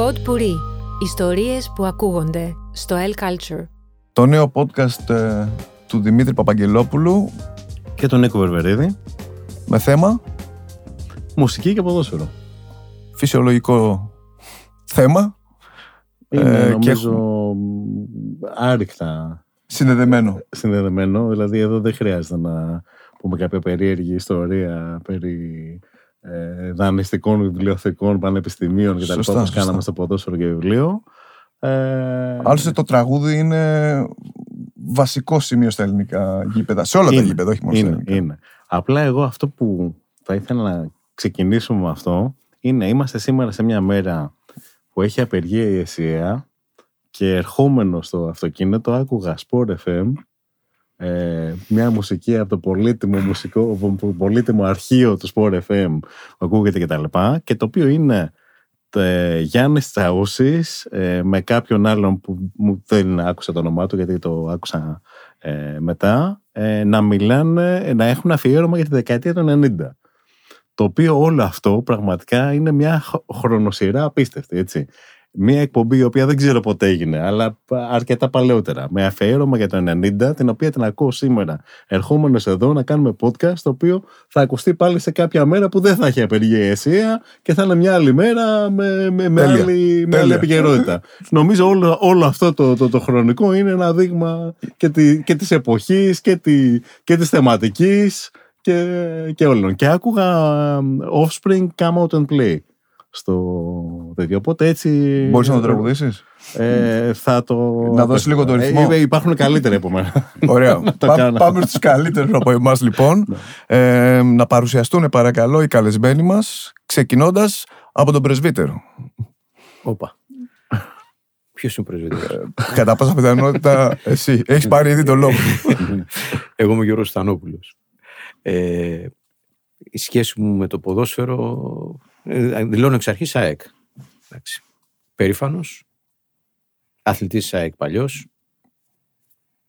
Pod Puri. Ιστορίες που ακούγονται στο L Culture. Το νέο podcast ε, του Δημήτρη Παπαγγελόπουλου και τον Νίκο Βερβερίδη με θέμα; Μουσική και ποδόσφαιρο. Φυσιολογικό θέμα. Είναι ε, νομίζω και... άρρηκτα συνδεδεμένο. συνδεδεμένο. Δηλαδή εδώ δεν χρειάζεται να πούμε κάποια περίεργη ιστορία περί ε, δανειστικών βιβλιοθηκών, πανεπιστημίων κτλ. Όπως κάναμε στο ποδόσφαιρο και βιβλίο. Ε, Άλλωστε το τραγούδι είναι βασικό σημείο στα ελληνικά γήπεδα. Σε όλα τα γήπεδα, όχι μόνο είναι, στα ελληνικά. Είναι. Απλά εγώ αυτό που θα ήθελα να ξεκινήσουμε με αυτό είναι είμαστε σήμερα σε μια μέρα που έχει απεργία η ΕΣΥΑ και ερχόμενο στο αυτοκίνητο άκουγα Sport FM ε, μια μουσική από το πολύτιμο μουσικό, πολύτιμο αρχείο του Sport FM που ακούγεται και τα λοιπά και το οποίο είναι ε, Γιάννης Τσαούσης ε, με κάποιον άλλον που μου δεν άκουσα το όνομά του γιατί το άκουσα ε, μετά ε, να μιλάνε, να έχουν αφιέρωμα για τη δεκαετία των 90 το οποίο όλο αυτό πραγματικά είναι μια χρονοσυρά απίστευτη έτσι Μία εκπομπή η οποία δεν ξέρω πότε έγινε, αλλά αρκετά παλαιότερα. Με αφιέρωμα για το 90, την οποία την ακούω σήμερα. Ερχόμενος εδώ να κάνουμε podcast, το οποίο θα ακουστεί πάλι σε κάποια μέρα που δεν θα έχει απεργία και θα είναι μια άλλη μέρα με, με, με άλλη, με άλλη επικαιρότητα. Νομίζω όλο, όλο αυτό το, το, το, χρονικό είναι ένα δείγμα και, τη, και της εποχής και, τη, και της θεματικής και, και όλων. Και άκουγα Offspring Come Out and Play στο τέτοιο. Οπότε έτσι. Μπορείς να το τραγουδήσεις; Ε, θα το. Να δώσεις λίγο το ρυθμό. Ε, υπάρχουν καλύτερα από μένα. Ωραία. πάμε στους καλύτερους από εμάς λοιπόν. Ναι. ε, να παρουσιαστούν παρακαλώ οι καλεσμένοι μας, ξεκινώντας από τον πρεσβύτερο. Όπα. Ποιος είναι ο πρεσβύτερος; Ε, κατά πάσα πιθανότητα εσύ. Έχεις πάρει ήδη τον λόγο. Εγώ είμαι ο Γιώργος Στανόπουλο. Ε, η σχέση μου με το ποδόσφαιρο ε, δηλώνω εξ αρχής ΑΕΚ. Περήφανος. Αθλητής ΑΕΚ παλιός.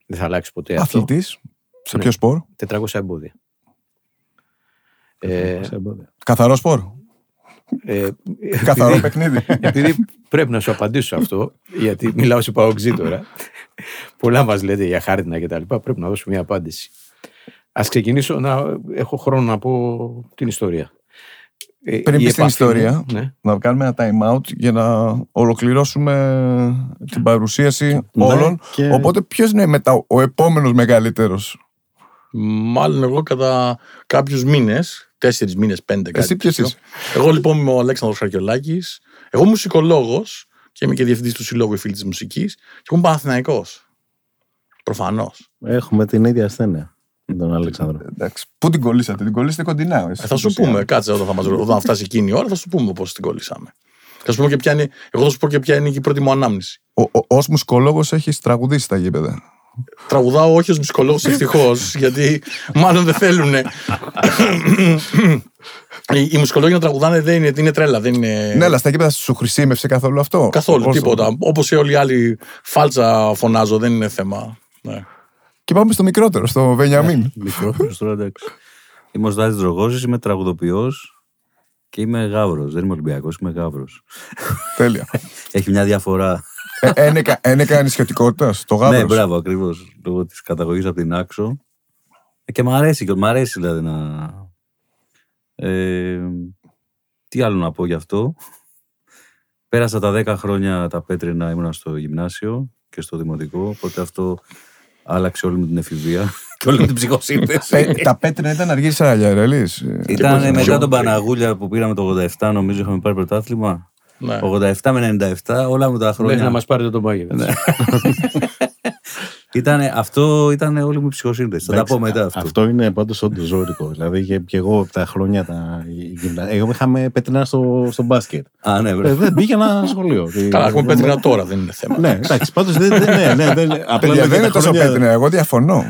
Δεν θα αλλάξει ποτέ αυτό. Αθλητής. Σε ποιο σπορ; 400 εμπόδια. Ε, Καθαρό σπορ. Ε, Καθαρό παιχνίδι. Επειδή πρέπει να σου απαντήσω αυτό, γιατί μιλάω σε παοξή τώρα. Πολλά μας λέτε για χάρτινα και τα λοιπά. Πρέπει να δώσω μια απάντηση. Α ξεκινήσω να έχω χρόνο να πω την ιστορία. Ε, Πριν πει την ιστορία, ναι. να κάνουμε ένα time out για να ολοκληρώσουμε την παρουσίαση ναι, όλων. Οπότε, ποιος είναι μετά ο επόμενος μεγαλύτερος; Μάλλον εγώ κατά κάποιους μήνες, τέσσερις μήνες, πέντε κάτι. Εσύ ποιος είσαι; Εγώ λοιπόν είμαι ο Αλέξανδρος Χαρκιολάκης. Εγώ είμαι μουσικολόγος και είμαι και διευθυντής του Συλλόγου Φίλη της Μουσικής. Και είμαι Παναθηναϊκός. Προφανώς. Έχουμε την ίδια ασθένεια τον Αλέξανδρο. Εντάξει. Πού την κολλήσατε, την κολλήσατε κοντινά. Ε, θα σου πούμε, κάτσε όταν, θα μας, όταν φτάσει εκείνη η ώρα, θα σου πούμε πώς την κολλήσαμε. Θα σου πούμε και ποια είναι, εγώ θα σου πω και ποια είναι η πρώτη μου ανάμνηση. Ω μουσικολόγος έχεις τραγουδήσει τα γήπεδα. Τραγουδάω όχι ως μουσικολόγος ευτυχώς, γιατί μάλλον δεν θέλουν. Οι μουσικολόγοι να τραγουδάνε δεν είναι, είναι τρέλα. Δεν είναι... Ναι, αλλά στα γήπεδα σου χρησιμεύσε καθόλου αυτό; Καθόλου, τίποτα. Όπως οι όλοι οι άλλοι φάλτσα φωνάζω, δεν είναι θέμα. Ναι. Και πάμε στο μικρότερο, στο Βενιαμίν. Ε, μικρότερο τώρα, εντάξει. Είμαι ο Στάδη Δρογόζη, είμαι τραγουδοποιός και είμαι γάβρο. Δεν είμαι Ολυμπιακός, είμαι γάβρο. Τέλεια. Έχει μια διαφορά. Ε, ένεκα νησιωτικότητα, το γάβρο. Ναι, μπράβο, ακριβώς. Λόγω της καταγωγής από την άξο. Ε, και μ' αρέσει, και μ' αρέσει δηλαδή να. Ε, τι άλλο να πω γι' αυτό. Πέρασα τα 10 χρόνια τα πέτρινα, ήμουνα στο γυμνάσιο και στο δημοτικό, οπότε αυτό άλλαξε όλη μου την εφηβεία και όλη μου την ψυχοσύνθεση. Ε, τα πέτρινα ήταν αργή Σαραγιαρελή. Ήταν μετά τον Παναγούλια που πήραμε το 87, νομίζω είχαμε πάρει πρωτάθλημα. 87 ναι. με 97, όλα μου τα χρόνια. Μέχρι να μας πάρετε τον Πάγιο. Ναι. Ήτανε, αυτό ήταν όλη μου η ψυχοσύνδεση. Θα τα πω μετά αυτό. Αυτό είναι πάντως όντως ζώρικο. δηλαδή και, και εγώ τα χρόνια τα Εγώ είχαμε πέτρινα στο, στο μπάσκετ. Α, ναι, ε, δεν πήγαινα σχολείο. Καλά, έχουμε πέτρινα τώρα, δεν είναι θέμα. ναι, εντάξει, πάντως δεν, ναι, ναι, δεν, απλά δεν είναι τόσο πέτρινα. Εγώ διαφωνώ.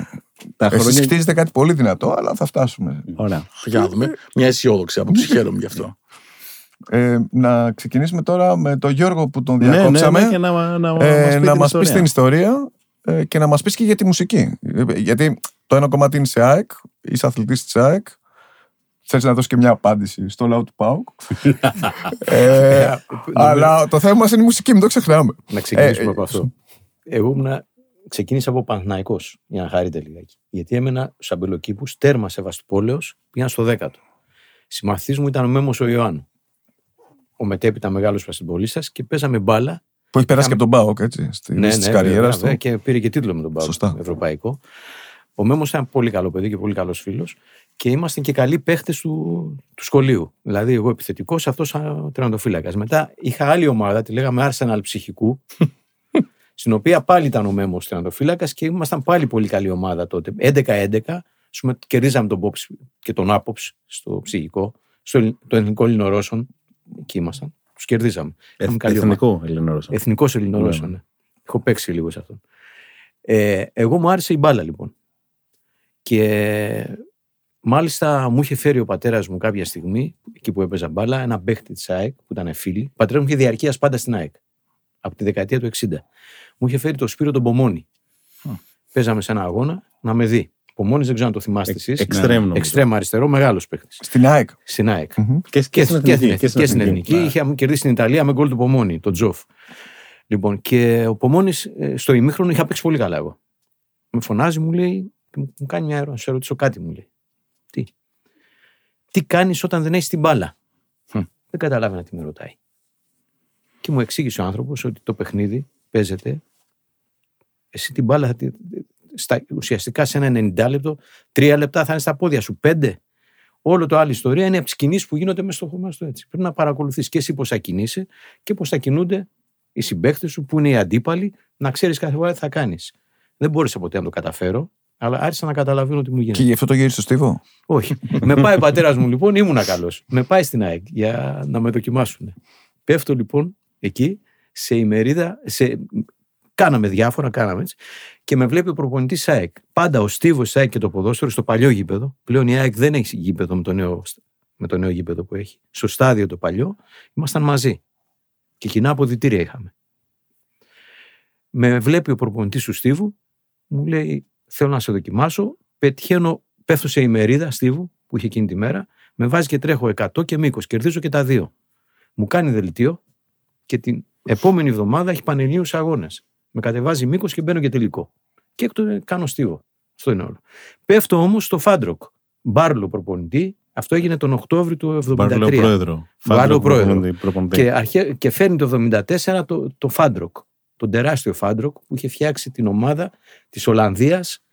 Τα Εσείς χρόνια... χτίζετε κάτι πολύ δυνατό, αλλά θα φτάσουμε. Ωραία. Για να δούμε. Μια αισιόδοξη άποψη. Χαίρομαι γι' αυτό. Ε, να ξεκινήσουμε τώρα με τον Γιώργο που τον διακόψαμε. Ναι, ναι, ναι, και να, να, ε, να μας πει την ιστορία ε, και να μας πεις και για τη μουσική. Γιατί το ένα κομμάτι είναι σε ΑΕΚ, είσαι αθλητής της ΑΕΚ, Θέλει να δώσεις και μια απάντηση στο λαό του Πάουκ. ε, αλλά το θέμα μας είναι η μουσική, μην το ξεχνάμε. Να ξεκινήσουμε ε, από αυτό. Εγώ ήμουν, ξεκίνησα από Παναθναϊκό για να χαρείτε λιγάκι. Γιατί έμενα στου αμπελοκήπου, τέρμα Σεβαστοπόλεως, πήγα στο δέκατο. Συμμαθητή μου ήταν ο Μέμος ο Ιωάννου. Ο μετέπειτα μεγάλος πασιμπολίστας και παίζαμε μπάλα. Που έχει περάσει και από τον Πάοκ, έτσι. Στη ναι, ναι, καριέρα του. Και πήρε και τίτλο με τον Πάοκ. Ευρωπαϊκό. Ο Μέμος ήταν πολύ καλό παιδί και πολύ καλός φίλος και ήμασταν και καλοί παίχτες του, του σχολείου. Δηλαδή, εγώ επιθετικός, αυτός τερματοφύλακα. Μετά είχα άλλη ομάδα, τη λέγαμε Arsenal ψυχικού, στην οποία πάλι ήταν ο Μέμος τερματοφύλακα και ήμασταν πάλι πολύ καλή ομάδα τότε. 11-11, κερδίζαμε τον Πόψ και τον Άποψ στο ψυχικό, στο το εθνικό Ελληνορώσον. Εκεί ήμασταν. Τους κερδίζαμε. εθνικό Ελληνορώσον. Εθνικός Ελληνορώσον, ναι. ναι. Έχω παίξει λίγο σε αυτό. Ε, εγώ μου άρεσε η μπάλα λοιπόν. Και μάλιστα μου είχε φέρει ο πατέρας μου κάποια στιγμή, εκεί που έπαιζα μπάλα, ένα παίχτη της ΑΕΚ που ήταν φίλοι. Ο πατέρας μου είχε διαρκείας πάντα στην ΑΕΚ. Από τη δεκαετία του 60. Μου είχε φέρει το Σπύρο τον Πομόνη. Παίζαμε σε ένα αγώνα να με δει. Πομόνη δεν ξέρω αν το θυμάστε εσείς. Εξτρέμ, Εξτρέμ αριστερό, μεγάλος παίχτης. Στην ΑΕΚ. Στην ΑΕΚ. Mm-hmm. Και, και, στην Εθνική. Και, και στην Εθνική. Είχε κερδίσει στην Ιταλία με γκολ του Πομόνη, τον Τζοφ. Λοιπόν, και ο Πομόνη ε, στο ημίχρονο είχα παίξει πολύ καλά εγώ. Με φωνάζει, μου λέει, μου κάνει μια ερώτηση, σε ρωτήσω κάτι μου λέει. Τι; Τι κάνεις όταν δεν έχεις την μπάλα; Hm. Δεν καταλάβαινα τι με ρωτάει. Και μου εξήγησε ο άνθρωπος ότι το παιχνίδι παίζεται. Εσύ την μπάλα θα τη, στα, ουσιαστικά σε ένα 90 λεπτό, τρία λεπτά θα είναι στα πόδια σου, πέντε. Όλο το άλλη ιστορία είναι από τις κινήσεις που γίνονται μέσα στο χώμα σου έτσι. Πρέπει να παρακολουθείς και εσύ πώς θα κινείσαι και πώς θα κινούνται οι συμπαίχτε σου, που είναι οι αντίπαλοι, να ξέρεις κάθε φορά τι θα κάνεις. Δεν μπόρεσα ποτέ να το καταφέρω. Αλλά άρχισα να καταλαβαίνω τι μου γίνεται. Και γι' αυτό το γύρισε στο στίβο; Όχι. με πάει ο πατέρας μου λοιπόν, ήμουν καλός. Με πάει στην ΑΕΚ για να με δοκιμάσουν. Πέφτω λοιπόν εκεί σε ημερίδα, σε... κάναμε διάφορα, κάναμε έτσι. Και με βλέπει ο προπονητής ΑΕΚ. Πάντα ο στίβος ΑΕΚ και το ποδόσφαιρο στο παλιό γήπεδο. Πλέον η ΑΕΚ δεν έχει γήπεδο με το νέο, με το νέο γήπεδο που έχει. Στο στάδιο το παλιό ήμασταν μαζί. Και κοινά αποδυτήρια είχαμε. Με βλέπει ο προπονητής του στίβου, μου λέει: θέλω να σε δοκιμάσω. Πετυχαίνω, πέφτω σε ημερίδα στίβου που είχε εκείνη τη μέρα, με βάζει και τρέχω 100 και μήκος. Κερδίζω και τα δύο. Μου κάνει δελτίο και την επόμενη εβδομάδα έχει πανελληνίους αγώνες. Με κατεβάζει μήκος και μπαίνω και τελικό. Και έκτο κάνω στίβο. Αυτό είναι όλο. Πέφτω όμως στο Φάντρονκ. Μπάρλο προπονητή. Αυτό έγινε τον Οκτώβριο του 1973. Μπάρλο πρόεδρο. Μπάρλο πρόεδρο. Και, έρχε, και φέρνει το 1974 το, το Φάντροκ τον τεράστιο Φάντροκ που είχε φτιάξει την ομάδα της Ολλανδίας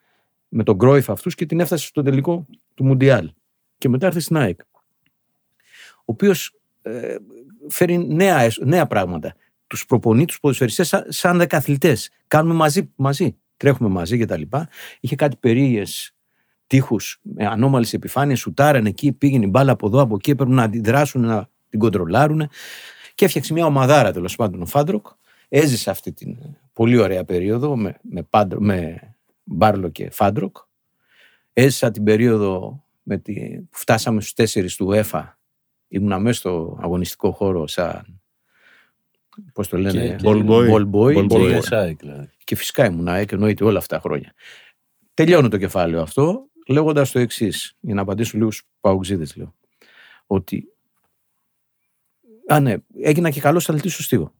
με τον Κρόιφ αυτούς και την έφτασε στο τελικό του Μουντιάλ. Και μετά έρθει στην ΑΕΚ. Ο οποίος ε, φέρει νέα, νέα πράγματα. Τους προπονεί τους ποδοσφαιριστές σαν, σαν δεκαθλητές. Κάνουμε μαζί, μαζί, τρέχουμε μαζί κτλ. Είχε κάτι περίεργες τοίχους με ανώμαλες επιφάνειες, σούταραν εκεί, πήγαινε η μπάλα από εδώ, από εκεί, έπρεπε να αντιδράσουν, να την κοντρολάρουν. Και έφτιαξε μια ομαδάρα τέλος πάντων ο Φάντροκ Έζησα αυτή την πολύ ωραία περίοδο με, με, πάντρο, με Μπάρλο και Φάντροκ. Έζησα την περίοδο με τη, που φτάσαμε στους τέσσερις του ΟΥΕΦΑ. Ήμουν μέσα στο αγωνιστικό χώρο σαν πώς το λένε, ball boy. Ball boy, boy. Και, δηλαδή. και φυσικά ήμουν ΑΕΚ, εννοείται όλα αυτά τα χρόνια. Τελειώνω το κεφάλαιο αυτό λέγοντας το εξής, για να απαντήσω λίγο στους παουξίδε, λέω. Ότι. Α, ναι, έγινα και καλός αθλητής στο στίβο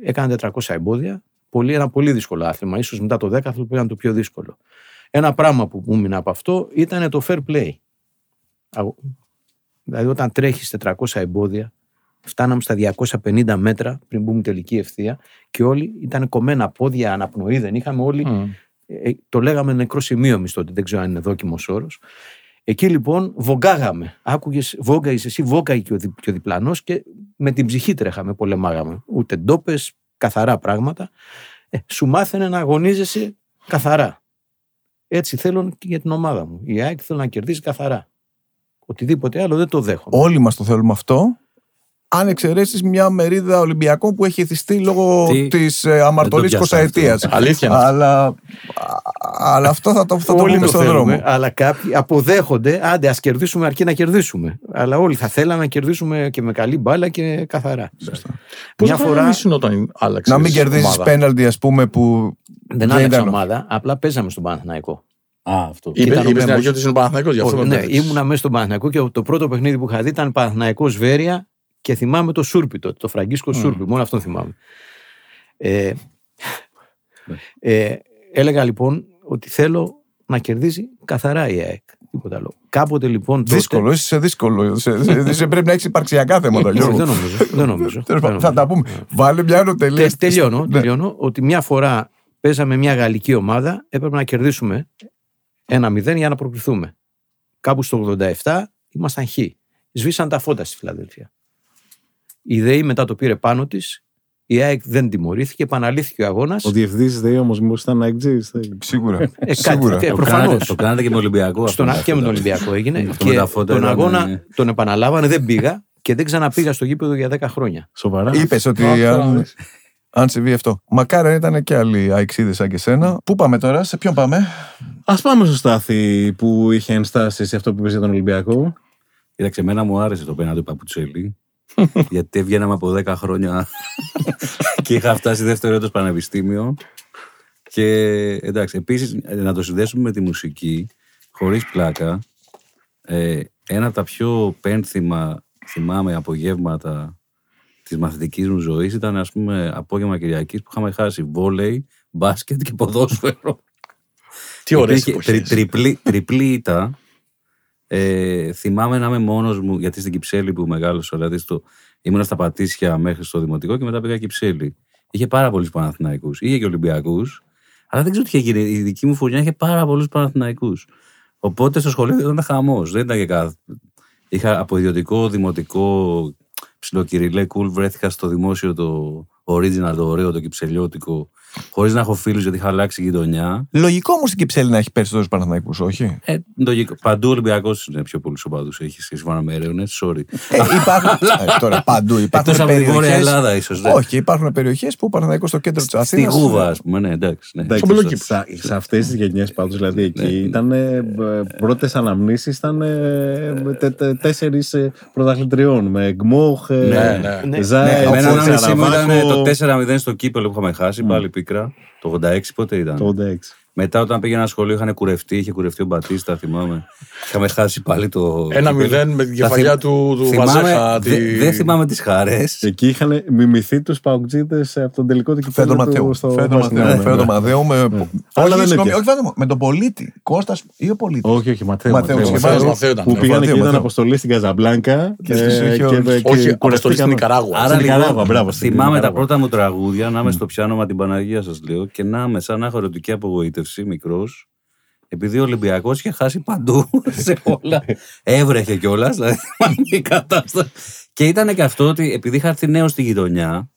έκανε 400 εμπόδια. Πολύ, ένα πολύ δύσκολο άθλημα. Ίσως μετά το 10 που ήταν το πιο δύσκολο. Ένα πράγμα που μου μείνει από αυτό ήταν το fair play. Δηλαδή όταν τρέχεις 400 εμπόδια, φτάναμε στα 250 μέτρα πριν μπούμε τελική ευθεία και όλοι ήταν κομμένα πόδια, αναπνοή, δεν είχαμε όλοι. Ε, ε, το λέγαμε νεκρό σημείο εμείς τότε, δεν ξέρω αν είναι δόκιμος όρος. Εκεί λοιπόν βογκάγαμε. Άκουγες, βόγκαγε εσύ, βόγκαγε και ο, δι, και ο διπλανός και με την ψυχή τρέχαμε, πολεμάγαμε. Ούτε ντόπες, καθαρά πράγματα. Ε, σου μάθαινε να αγωνίζεσαι καθαρά. Έτσι θέλω και για την ομάδα μου. Η ΑΕΚ θέλω να κερδίσει καθαρά. Οτιδήποτε άλλο δεν το δέχομαι. Όλοι μας το θέλουμε αυτό αν εξαιρέσεις μια μερίδα Ολυμπιακών που έχει θυστεί λόγω της ε, αμαρτωλής 20 Αλήθεια. Αλλά, αλλά αυτό θα το, θα το πούμε στον δρόμο. Αλλά κάποιοι αποδέχονται, άντε ας κερδίσουμε αρκεί να κερδίσουμε. Αλλά όλοι θα θέλαμε να κερδίσουμε και με καλή μπάλα και καθαρά. Πώς μια φορά. Όταν άλλαξες να μην κερδίσει πέναλτι, ας πούμε, που. Δεν άλλαξε ομάδα, απλά παίζαμε στον Παναθηναϊκό. Α, αυτό. Είπε, είπες στην αρχή ότι είναι Παναθναϊκό, γι' αυτό Ναι, ήμουνα μέσα στον Παναθναϊκό και το πρώτο παιχνίδι που είχα δει ήταν Παναθναϊκό Βέρεια και θυμάμαι το Σούρπι τότε, το Φραγκίσκο mm. Σούρπι, μόνο αυτό θυμάμαι. Ε, ε, έλεγα λοιπόν ότι θέλω να κερδίζει καθαρά η ΑΕΚ. Τίποτα άλλο. Κάποτε λοιπόν. Τότε... Δύσκολο, είσαι δύσκολο. σε, πρέπει να έχεις υπαρξιακά θέματα. δεν νομίζω. Δεν νομίζω. Θα τα πούμε. Βάλε μια ανωτελεία. Τελειώνω, ναι. τελειώνω ότι μια φορά παίζαμε μια γαλλική ομάδα, έπρεπε να κερδίσουμε ένα 0 για να προκριθούμε. Κάπου στο 87 ήμασταν χ. Σβήσαν τα φώτα στη Φιλαδέλφια. Η ΔΕΗ μετά το πήρε πάνω της. Η ΑΕΚ δεν τιμωρήθηκε, επαναλήθηκε ο αγώνας. Ο διευθυντή ΔΕΗ όμως μήπω ήταν ΑΕΚ Σίγουρα. Ε, Σίγουρα. Ε, Προφανώς. Το κάνατε και με Ολυμπιακό. Στον, και με τον Ολυμπιακό έγινε. και τον αγώνα τον επαναλάβανε, δεν πήγα και δεν ξαναπήγα στο γήπεδο για 10 χρόνια. Σοβαρά. Είπες ότι αν συμβεί αυτό. Μακάρι ήταν και άλλοι αεξίδες σαν και σένα. Πού πάμε τώρα, σε ποιον πάμε; Α πάμε στο Στάθη που είχε ενστάσεις σε αυτό που είπε για τον Ολυμπιακό. Κοίταξε, εμένα μου άρεσε το πέναντι του Παπουτσέλη. Γιατί βγαίναμε από 10 χρόνια και είχα φτάσει δεύτερο έτος πανεπιστήμιο. Και εντάξει, επίσης να το συνδέσουμε με τη μουσική, χωρίς πλάκα, ε, ένα από τα πιο πένθυμα θυμάμαι απογεύματα της μαθητικής μου ζωής ήταν, ας πούμε, απόγευμα Κυριακής που είχαμε χάσει βόλεϊ, μπάσκετ και ποδόσφαιρο. Τι ωραίες τριπλή, τριπλή ήττα. Ε, θυμάμαι να είμαι μόνος μου, γιατί στην Κυψέλη που μεγάλωσα, δηλαδή στο, ήμουν στα Πατήσια μέχρι στο Δημοτικό και μετά πήγα Κυψέλη. Είχε πάρα πολλούς Παναθηναϊκούς. Είχε και Ολυμπιακούς. Αλλά δεν ξέρω τι είχε γίνει. Η δική μου φουρνιά είχε πάρα πολλούς Παναθηναϊκούς. Οπότε στο σχολείο ήταν χαμός. Δεν ήταν και κάθε. Είχα από ιδιωτικό, δημοτικό ψιλοκυριλέ κουλ βρέθηκα στο δημόσιο το original, το ωραίο, το κυψελιώτικο, χωρίς να έχω φίλους γιατί είχα αλλάξει γειτονιά. Λογικό όμως στην Κυψέλη να έχει περισσότερους Παναθηναϊκούς, όχι; Ε, λογικό. Παντού ο Ολυμπιακός είναι πιο πολλού οπαδού. Έχει σύμφωνα με έρευνες, sorry. Ε, υπάρχουν. ε, τώρα παντού υπάρχουν. Εκτός από τη Βόρεια Ελλάδα, ίσως. Ναι. Όχι, υπάρχουν περιοχές που ο Παναθηναϊκός στο κέντρο της Αθήνας. Στη Γούβα, ας πούμε, ναι, εντάξει. Ναι. εντάξει σε αυτές τις γενιές πάντως, δηλαδή εκεί ναι. ήταν πρώτες αναμνήσεις ήταν τέσσερις πρωταθλητριών με Γκμόχ, Ζάι, ήταν το 4-0 στο κύπελο που είχαμε χάσει, πάλι πίκρα. Το 86 πότε ήταν; Το 86. Μετά, όταν πήγε ένα σχολείο, είχαν κουρευτεί, είχε κουρευτεί ο Μπατίστα, θυμάμαι. Είχαμε χάσει πάλι το. Ένα μηδέν με την κεφαλιά του, του Βαζέχα. Τη... Δεν θυμάμαι τις χαρές. Εκεί είχαν μιμηθεί τους παουτζίδε από τον τελικό του κυπέλου. Ματέου. Φέτο Μαθαίου. Με... Ναι. Όλα δεν είναι. Όχι, με τον πολίτη. Κώστας ή ο πολίτης. Όχι, όχι, Ματέου. Που πήγαν και ήταν αποστολή στην Καζαμπλάνκα. Όχι, αποστολή στην Νικαράγουα. Άρα θυμάμαι τα πρώτα μου τραγούδια να είμαι στο πιάνο με την Παναγία σας λέω και να είμαι σαν να έχω ερωτική απογοήτευση απογοήτευση μικρός, επειδή ο Ολυμπιακός είχε χάσει παντού σε όλα. Έβρεχε κιόλας, δηλαδή η κατάσταση. Και ήταν και αυτό ότι επειδή είχα έρθει νέος στη γειτονιά,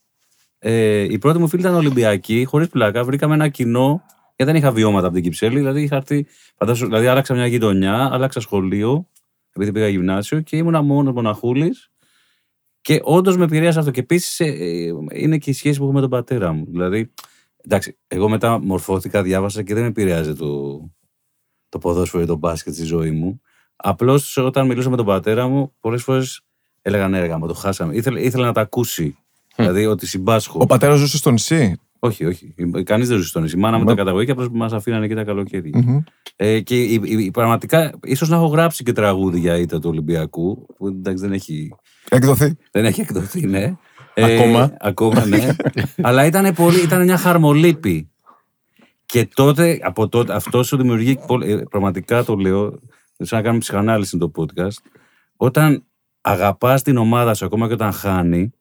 ε, η πρώτη μου φίλη ήταν Ολυμπιακή, χωρίς πλάκα. Βρήκαμε ένα κοινό, γιατί δεν είχα βιώματα από την Κυψέλη. Δηλαδή, είχα έρθει, φαντάσου, δηλαδή άλλαξα μια γειτονιά, άλλαξα σχολείο, επειδή πήγα γυμνάσιο και ήμουνα μόνος μοναχούλης. Και όντως με επηρέασε αυτό. Και επίσης ε, ε, είναι και η σχέση που έχω με τον πατέρα μου. Δηλαδή, Εντάξει, εγώ μετά μορφώθηκα, διάβασα και δεν με επηρεάζει το, το ποδόσφαιρο ή το μπάσκετ στη ζωή μου. Απλώς όταν μιλούσα με τον πατέρα μου, πολλές φορές έλεγαν έργα μου, το χάσαμε. Ήθελε, ήθελε να τα ακούσει. Δηλαδή ότι συμπάσχω. Ο πατέρας ζούσε στο νησί; Όχι, όχι. Κανείς δεν ζούσε στο νησί. Μάνα μου τα καταγωγή και απλώς μας αφήνανε και τα καλοκαιρια mm-hmm. Ε, και η, η, πραγματικά, ίσως να έχω γράψει και τραγούδι για ήττα του Ολυμπιακού, που εντάξει δεν έχει. Εκδοθεί. Δεν έχει εκδοθεί, ναι. Ε, ακόμα. ακόμα, ναι. Αλλά ήταν, πολύ, ήταν μια χαρμολύπη. Και τότε, από τότε, αυτό σου δημιουργεί, ε, πραγματικά το λέω, σαν να κάνουμε ψυχανάλυση το podcast, όταν αγαπάς την ομάδα σου ακόμα και όταν χάνει,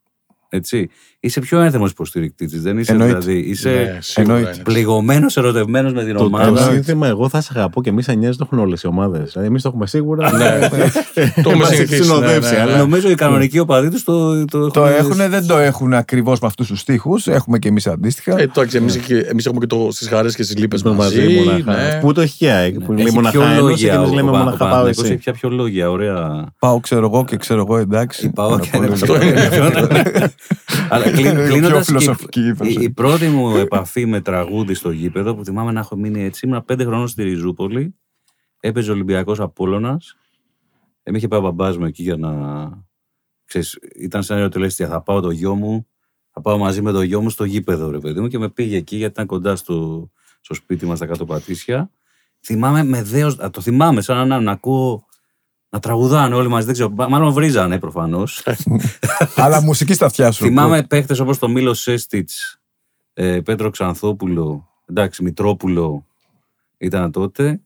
έτσι. Είσαι πιο ένθεμο υποστηρικτής της. Δεν είσαι Εννοείται. δηλαδή. Είσαι ναι, πληγωμένος, ερωτευμένος με την ομάδα. Το σύνθημα, εγώ θα σε αγαπώ και εμείς σε νοιάζει το έχουν όλες οι ομάδες. Δηλαδή, εμείς το έχουμε σίγουρα. Ναι. το έχουμε συνοδεύσει. Ναι, Νομίζω οι κανονικοί οπαδοί τους το, το, το έχουν. Δεν το έχουν ακριβώς με αυτούς τους τοίχου. Έχουμε και εμείς αντίστοιχα. Ε, εμείς έχουμε και στις χαρέ και στις λύπε μαζί. Πού το έχει και Που λέει μοναχά και εμείς λέμε μοναχά πάω εσύ. Ποια πιο λόγια, ωραία. Πάω ξέρω εγώ και ξέρω εγώ εντάξει. Πάω και Αλλά κλείνοντας. Η, η πρώτη μου επαφή με τραγούδι στο γήπεδο που θυμάμαι να έχω μείνει έτσι. Ήμουν πέντε χρονών στη Ριζούπολη. Έπαιζε Ολυμπιακός Απόλωνα. Εμεί είχε πάει ο μπαμπάς μου εκεί για να. Ξέρεις, ήταν σαν ερωτελέστια. Θα πάω το γιο μου, θα πάω μαζί με το γιο μου στο γήπεδο, ρε παιδί μου, και με πήγε εκεί γιατί ήταν κοντά στο, στο σπίτι μας στα κάτω πατήσια. θυμάμαι με δέος, το θυμάμαι σαν να, να ακούω να τραγουδάνε όλοι μαζί, δεν ξέρω, μάλλον βρίζανε προφανώς. Αλλά μουσική στα αυτιά σου. Θυμάμαι παίχτες όπως το Μίλος Σέστιτς, ε, Πέτρο Ξανθόπουλο, εντάξει, Μητρόπουλο ήταν τότε.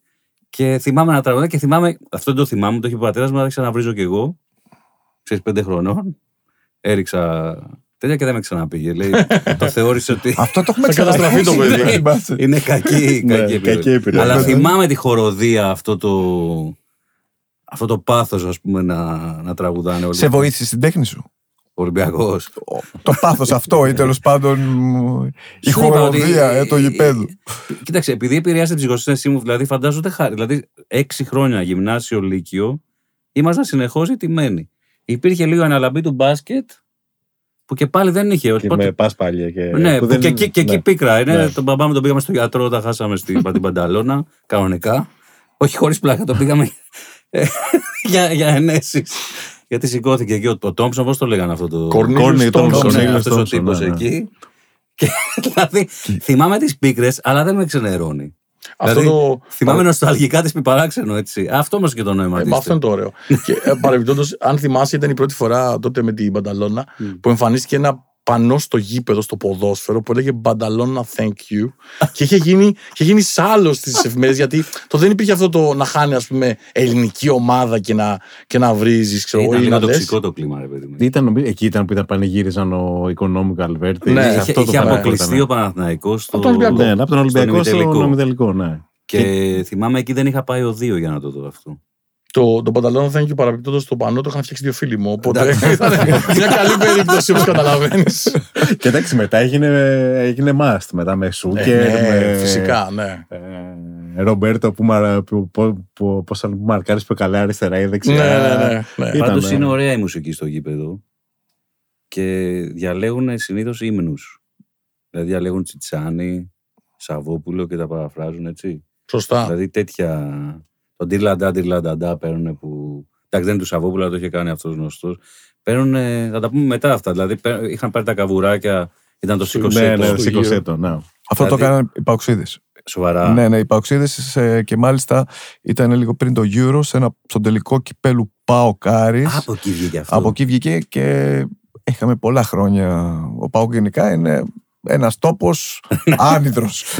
Και θυμάμαι να τραγουδά και θυμάμαι, αυτό δεν το θυμάμαι, το έχει ο πατέρας μου, άρχισα να βρίζω κι εγώ, ξέρεις, πέντε χρονών. Έριξα τέτοια και δεν με ξαναπήγε. Λέει, το θεώρησε ότι. Αυτό το έχουμε καταστραφεί το παιδί. Είναι κακή, κακή, κακή Αλλά θυμάμαι τη χοροδία αυτό το. Αυτό το πάθος, ας πούμε, να, να τραγουδάνε όλοι. Σε βοήθησε στην τέχνη σου; Ολυμπιακός. το πάθος αυτό ή τέλος πάντων η χοροδία ε, το γηπέδου. Κοίταξε, επειδή επηρεάσε τι γονεί μου, δηλαδή φαντάζομαι χάρη. Δηλαδή, έξι χρόνια γυμνάσιο Λύκειο, ήμασταν συνεχώς ετοιμένοι. Υπήρχε λίγο αναλαμπή του μπάσκετ, που και πάλι δεν είχε. Και με πας πάλι. Και... Ναι, που δεν... και, και, και εκεί ναι. πίκρα. Είναι, ναι. Τον μπαμπά μου τον πήγαμε στο γιατρό, τα χάσαμε στην Πανταλώνα, κανονικά. Όχι χωρίς πλάκα, το πήγαμε για, για ενέσεις. Γιατί σηκώθηκε εκεί ο, Τόμψον, πώς το λέγανε αυτό το. Κορνίλιο Τόμψον. Αυτός ο τύπος ναι, ναι. εκεί. Και, δηλαδή, θυμάμαι τις πίκρες, αλλά δεν με ξενερώνει. Αυτό δηλαδή, το... Θυμάμαι νοσταλγικά τη παράξενο, έτσι. Αυτό όμως και το νόημα ε, Αυτό είναι το ωραίο. και ε, παρεμπιπτόντως, αν θυμάσαι, ήταν η πρώτη φορά τότε με την Πανταλώνα που εμφανίστηκε ένα πανό στο γήπεδο, στο ποδόσφαιρο, που έλεγε Μπανταλώνα Thank you. και είχε γίνει, είχε γίνει σάλος στις εφημερίδες, γιατί το δεν υπήρχε αυτό το να χάνει, ας πούμε, ελληνική ομάδα και να, και να βρίζεις. Ξέρω, ήταν λίγο τοξικό το κλίμα, ρε παιδί μου. Ήταν, εκεί ήταν που ήταν πανηγύριζαν ο Οικονόμου Αλβέρτη. Ναι, είχε, αυτό είχε αποκλειστεί ο Παναθηναϊκός στο... Από τον Ολυμπιακό. Ναι, από τον Ολυμπιακό στο νομιτελικό. Ναι. Και, και θυμάμαι εκεί δεν είχα πάει ο δύο για να το δω αυτό. Το, το πανταλόνο θα είναι και παραπληκτόντω στο πανό, το είχαν φτιάξει δύο φίλοι μου. Οπότε ήταν μια καλή περίπτωση όπως καταλαβαίνεις. και εντάξει, μετά έγινε, έγινε must μετά με σου. Ναι, και ναι, φυσικά, ναι. Ε, Ρομπέρτο που, που, που, που, που μαρκάρεις πιο καλά αριστερά ή δεξιά. Ναι, ναι, ναι. ναι. Πάντως είναι ωραία η μουσική στο γήπεδο. Και διαλέγουν συνήθως ύμνους. Δηλαδή διαλέγουν Τσιτσάνι, Σαββόπουλο και τα παραφράζουν έτσι. Σωστά. Δηλαδή τέτοια το ντυρλαντά, ντυρλαντά παίρνουν που. Εντάξει, δεν είναι του Σαββόπουλα, το είχε κάνει αυτός γνωστός. Παίρνουν, θα τα πούμε μετά αυτά. Δηλαδή είχαν πάρει τα καβουράκια, ήταν το σικοσέτο. Ναι, ναι, σικοσέτο, ναι. Αυτό δηλαδή, το έκαναν οι Παοξίδε. Σοβαρά. Ναι, ναι, οι Παοξίδε και μάλιστα ήταν λίγο πριν το Euro σε ένα, στον τελικό κυπέλου Πάο Κάρις. Από εκεί βγήκε αυτό. Από εκεί βγήκε και είχαμε πολλά χρόνια. Ο Πάο γενικά είναι ένας τόπος άνυδρος.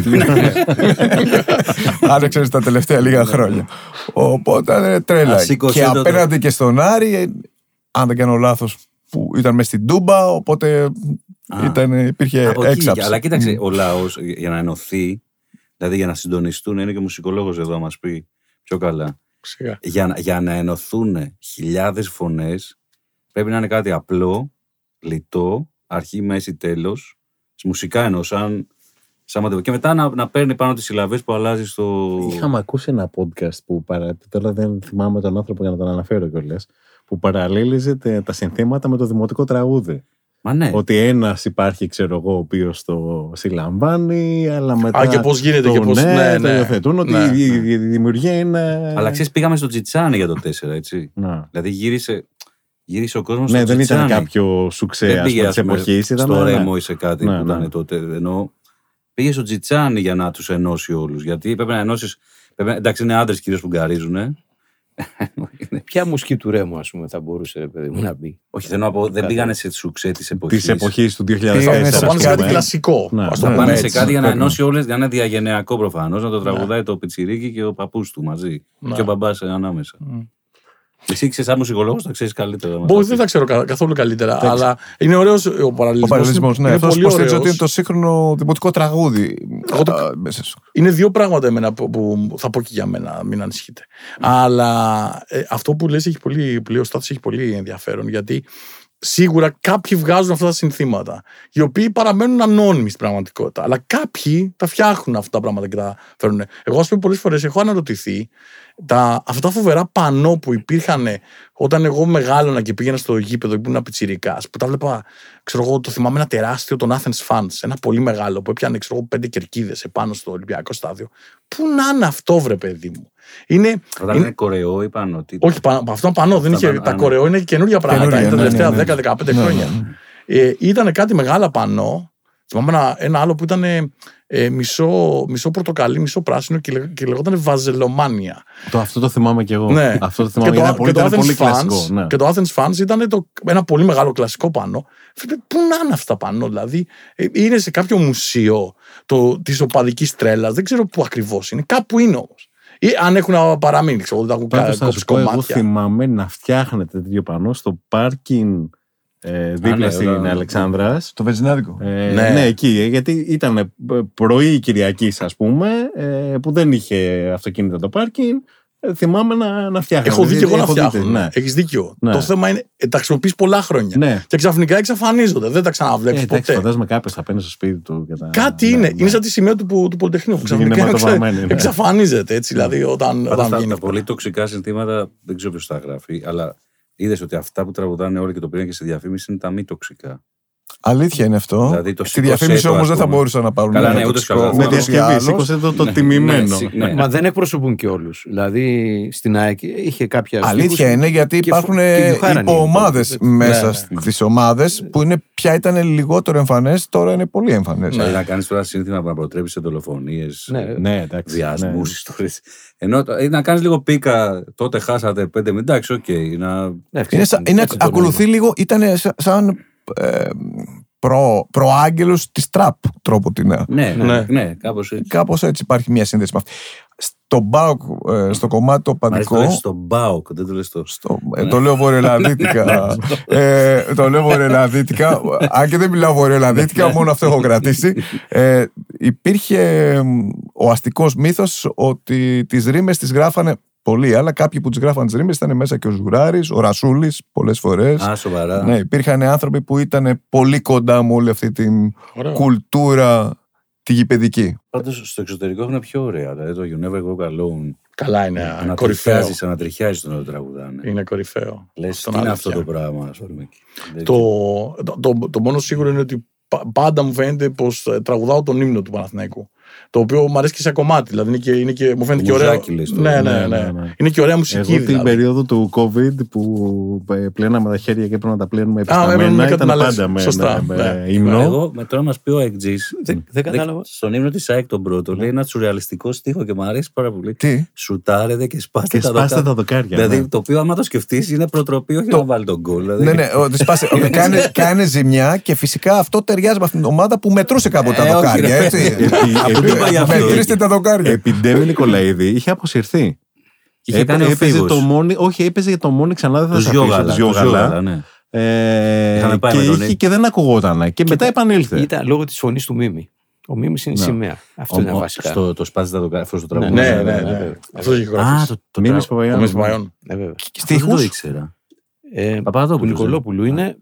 Αν ξέρεις τα τελευταία λίγα χρόνια. Οπότε ήταν τρέλα. Και απέναντι και στον Άρη, αν δεν κάνω λάθος, που ήταν μέσα στην Τούμπα, οπότε ήταν, υπήρχε έξαψη. Αλλά κοίταξε, ο λαός για να ενωθεί, δηλαδή για να συντονιστούν, είναι και μουσικολόγος εδώ να μας πει πιο καλά. Για, για να ενωθούν χιλιάδες φωνές, πρέπει να είναι κάτι απλό, λιτό, αρχή, μέση, τέλος, μουσικά εννοώ, σαν, σαν Και μετά να, να παίρνει πάνω τις συλλαβές που αλλάζει στο. Είχαμε ακούσει ένα podcast που παρα... τώρα δεν θυμάμαι τον άνθρωπο για να τον αναφέρω κιόλας. Που παραλλήλιζε τα συνθήματα με το δημοτικό τραγούδι. Μα ναι. Ότι ένας υπάρχει, ξέρω εγώ, ο οποίος το συλλαμβάνει, αλλά μετά. Α, και πώς γίνεται το και πώ. Ναι, ναι, το υιοθετούν, ότι ναι. η, δημιουργία είναι. Αλλά ξέρεις, πήγαμε στο Τζιτσάνι για το 4, έτσι. Ναι. Δηλαδή γύρισε γύρισε ο κόσμος. Ναι, δεν ήταν κάποιο σουξέ της εποχής. Στο Ρέμο ή σε κάτι ναι, που ήταν ναι. τότε. Ενώ πήγε στο Τζιτσάνι για να τους ενώσει όλους. Γιατί πρέπει να ενώσεις. Εντάξει, είναι άντρες κυρίως που γκαρίζουν. Ποια μουσική του Ρέμου, ας πούμε, θα μπορούσε παιδί μου, να μπει; Όχι, θέλω να πω, δεν πήγανε σε σουξέ της εποχής. Της εποχής του 2004. Πήγανε σε κάτι κλασικό. Να πάνε σε κάτι για να ενώσει όλες, για να είναι διαγενειακό προφανώς, να το τραγουδάει το πιτσιρίκι και ο παππούς του μαζί. Και ο μπαμπάς ανάμεσα. Εσύ ξέρεις, σαν μουσικολόγος, τα ξέρεις καλύτερα. Μπορεί, δεν τα ξέρω καθόλου καλύτερα. Αλλά είναι ωραίος ο παραλληλισμός. Ο παραλληλισμός, ναι. Αυτό υποστηρίζει ότι είναι το σύγχρονο δημοτικό τραγούδι. Είναι δύο πράγματα εμένα που θα πω και για μένα, μην ανησυχείτε. Αλλά ε, αυτό που λες έχει πολύ, που λέει ο Στάθος έχει πολύ ενδιαφέρον γιατί σίγουρα κάποιοι βγάζουν αυτά τα συνθήματα, οι οποίοι παραμένουν ανώνυμοι στην πραγματικότητα. Αλλά κάποιοι τα φτιάχνουν αυτά τα πράγματα και τα φέρνουν. Εγώ, ας πούμε, πολλές φορές έχω αναρωτηθεί τα, αυτά τα φοβερά πανό που υπήρχαν όταν εγώ μεγάλωνα και πήγαινα στο γήπεδο που ήμουν πιτσιρικά, που τα βλέπα, ξέρω εγώ, το θυμάμαι ένα τεράστιο των Athens Fans, ένα πολύ μεγάλο που έπιανε, ξέρω εγώ, πέντε κερκίδες επάνω στο Ολυμπιακό στάδιο. Πού να είναι αυτό, βρε παιδί μου; Είναι, Όταν είναι, είναι κορεό ή πανό. Τι... Όχι, πάνω, αυτό πανό. Δεν είχε, τα κορεό είναι καινούργια πράγματα. Είναι τα τελευταία 10-15 χρόνια. Ε, ήταν κάτι μεγάλα πανό Θυμάμαι ένα, ένα άλλο που ήταν ε, μισό, μισό πορτοκαλί, μισό πράσινο και, και λεγόταν Βαζελομάνια. Το, αυτό το θυμάμαι και εγώ. Ναι. Αυτό το θυμάμαι και το, πολύ, και το πολύ κλασικό. Ναι. Και το Athens Fans ήταν το, ένα πολύ μεγάλο κλασικό πάνω. Πού να είναι αυτά πάνω, δηλαδή. Ε, είναι σε κάποιο μουσείο της οπαδικής τρέλας. Δεν ξέρω πού ακριβώς είναι. Κάπου είναι όμως. Ή αν έχουν παραμείνει, ξέρω, δεν έχουν κόψει κομμάτια. Εγώ θυμάμαι να φτιάχνετε τέτοιο πανό στο πάρκινγκ ε, δίπλα ναι, στην Αλεξάνδρα. Το βενζινάδικο. Ε, ναι. ναι. εκεί. Ε, γιατί ήταν πρωί Κυριακής, ας πούμε, ε, που δεν είχε αυτοκίνητο το πάρκινγκ. Ε, θυμάμαι να, να φτιάχνω. Έχω δει και εγώ να φτιάχνω. Ναι. Έχεις δίκιο. Ναι. Το θέμα είναι τα χρησιμοποιείς πολλά χρόνια. Ναι. Και ξαφνικά εξαφανίζονται. Δεν τα ξαναβλέπει ε, ποτέ. Εντάξει, φαντάζομαι κάποιος θα παίρνει στο σπίτι του. Και τα... Κάτι ναι, είναι. Ναι. Είναι σαν τη σημαία του, του Πολυτεχνείου που ξαφνικά εξα... ναι. εξαφανίζεται. Έτσι, δηλαδή, όταν, όταν τα, τα πολύ τοξικά συνθήματα δεν ξέρω ποιος τα γράφει, αλλά είδες ότι αυτά που τραγουδάνε όλοι και το πήραν και στη διαφήμιση είναι τα μη τοξικά. Αλήθεια είναι αυτό. Δηλαδή το Στη διαφήμιση όμως δεν θα μπορούσαν να πάρουν Καλά, ναι, ούτε Με διασκευή, σήκωσε το, το ναι, τιμημένο. Ναι, ναι. Μα δεν εκπροσωπούν και όλους. Δηλαδή στην ΑΕΚ είχε κάποια. Αλήθεια είναι γιατί υπάρχουν υποομάδες μέσα στις ομάδες που είναι πια ήταν λιγότερο εμφανές, τώρα είναι πολύ εμφανές. Ναι, να κάνεις τώρα σύνθημα που να προτρέπει σε δολοφονίες, βιασμούς, ιστορίες. Ενώ να κάνεις λίγο πίκα, τότε χάσατε πέντε με εντάξει, οκ. Είναι ακολουθεί λίγο, ήταν σαν ε, προ, προάγγελος της τραπ τρόπο την ναι, ναι, ναι, ναι, κάπως έτσι. Κάπως έτσι υπάρχει μια σύνδεση με αυτή. Στο Μπάουκ, ε, στο κομμάτι το παντικό. στο Μπάουκ, δεν το λες το. Στο, ε, το λέω βορειοελλαδίτικα. ε, το λέω βορειοελλαδίτικα. Αν και δεν μιλάω βορειοελλαδίτικα, μόνο αυτό έχω κρατήσει. Ε, υπήρχε ο αστικός μύθος ότι τις ρήμες τις γράφανε πολλοί, αλλά κάποιοι που τους γράφαν τις ρήμες ήταν μέσα και ο Ζουράρη, ο Ρασούλης πολλές φορές. Α, σοβαρά. Ναι, υπήρχαν άνθρωποι που ήταν πολύ κοντά με όλη αυτή την κουλτούρα τη γηπαιδική. Πάντως στο εξωτερικό έχουν πιο ωραία. Δηλαδή το You Never Go Alone. Καλά είναι. Να κορυφαίο. Ανατριχιάζεις τον να τραγουδάνε. Είναι κορυφαίο. Λες, τι είναι αυτό το πράγμα, το, το, το, το μόνο σίγουρο είναι ότι πάντα μου φαίνεται πως ε, τραγουδάω τον ύμνο του Παναθηναϊκού. Το οποίο μου αρέσει και σε κομμάτι. Δηλαδή είναι και, είναι και, μου φαίνεται και ωραία. Ναι, ναι, ναι, ναι, Είναι και ωραία μουσική. Εγώ την δηλαδή. περίοδο του COVID που πλέναμε τα χέρια και έπρεπε να τα πλένουμε επισταμένα. Ήταν πάντα με, Σωστά, με, με ύμνο. Εγώ με τώρα μα πει ο Εκτζή. Δεν κατάλαβα. Στον ύμνο της ΑΕΚ τον πρώτο λέει ένα σουρεαλιστικό στίχο και μου αρέσει πάρα πολύ. Τι; Σουτάρετε και σπάστε τα δοκάρια. Δηλαδή το οποίο άμα το σκεφτείς είναι προτροπή όχι να βάλει τον γκολ. Δηλαδή. Ναι, ναι, κάνει ζημιά και φυσικά αυτό ταιριάζει με αυτήν την ομάδα που μετρούσε κάποτε τα δοκάρια. Μετρήστε τα δοκάρια. Επειδή Νικολαίδη είχε αποσυρθεί. Είχε κάνει έπαιζε το μόνη, όχι, έπαιζε για το μόνη ξανά δεν θα σα το Ζιόγαλα. Ναι. Ε, και, είχε, και δεν ακουγόταν. Και, μετά επανήλθε. Ήταν λόγω της φωνής του Μίμη. Ο Μίμης είναι ναι. σημαία. Αυτό είναι βασικά. Στο, το σπάζει τα δοκάρια, αυτός το τραγούδι. Ναι, ναι, ναι. ναι. Αυτό έχει γράψει. Α, το, το Μίμης Παπαγιάννη. Στίχους; Δεν το ήξερα. Ε, Παπαδόπουλου. Νικολόπουλου είναι.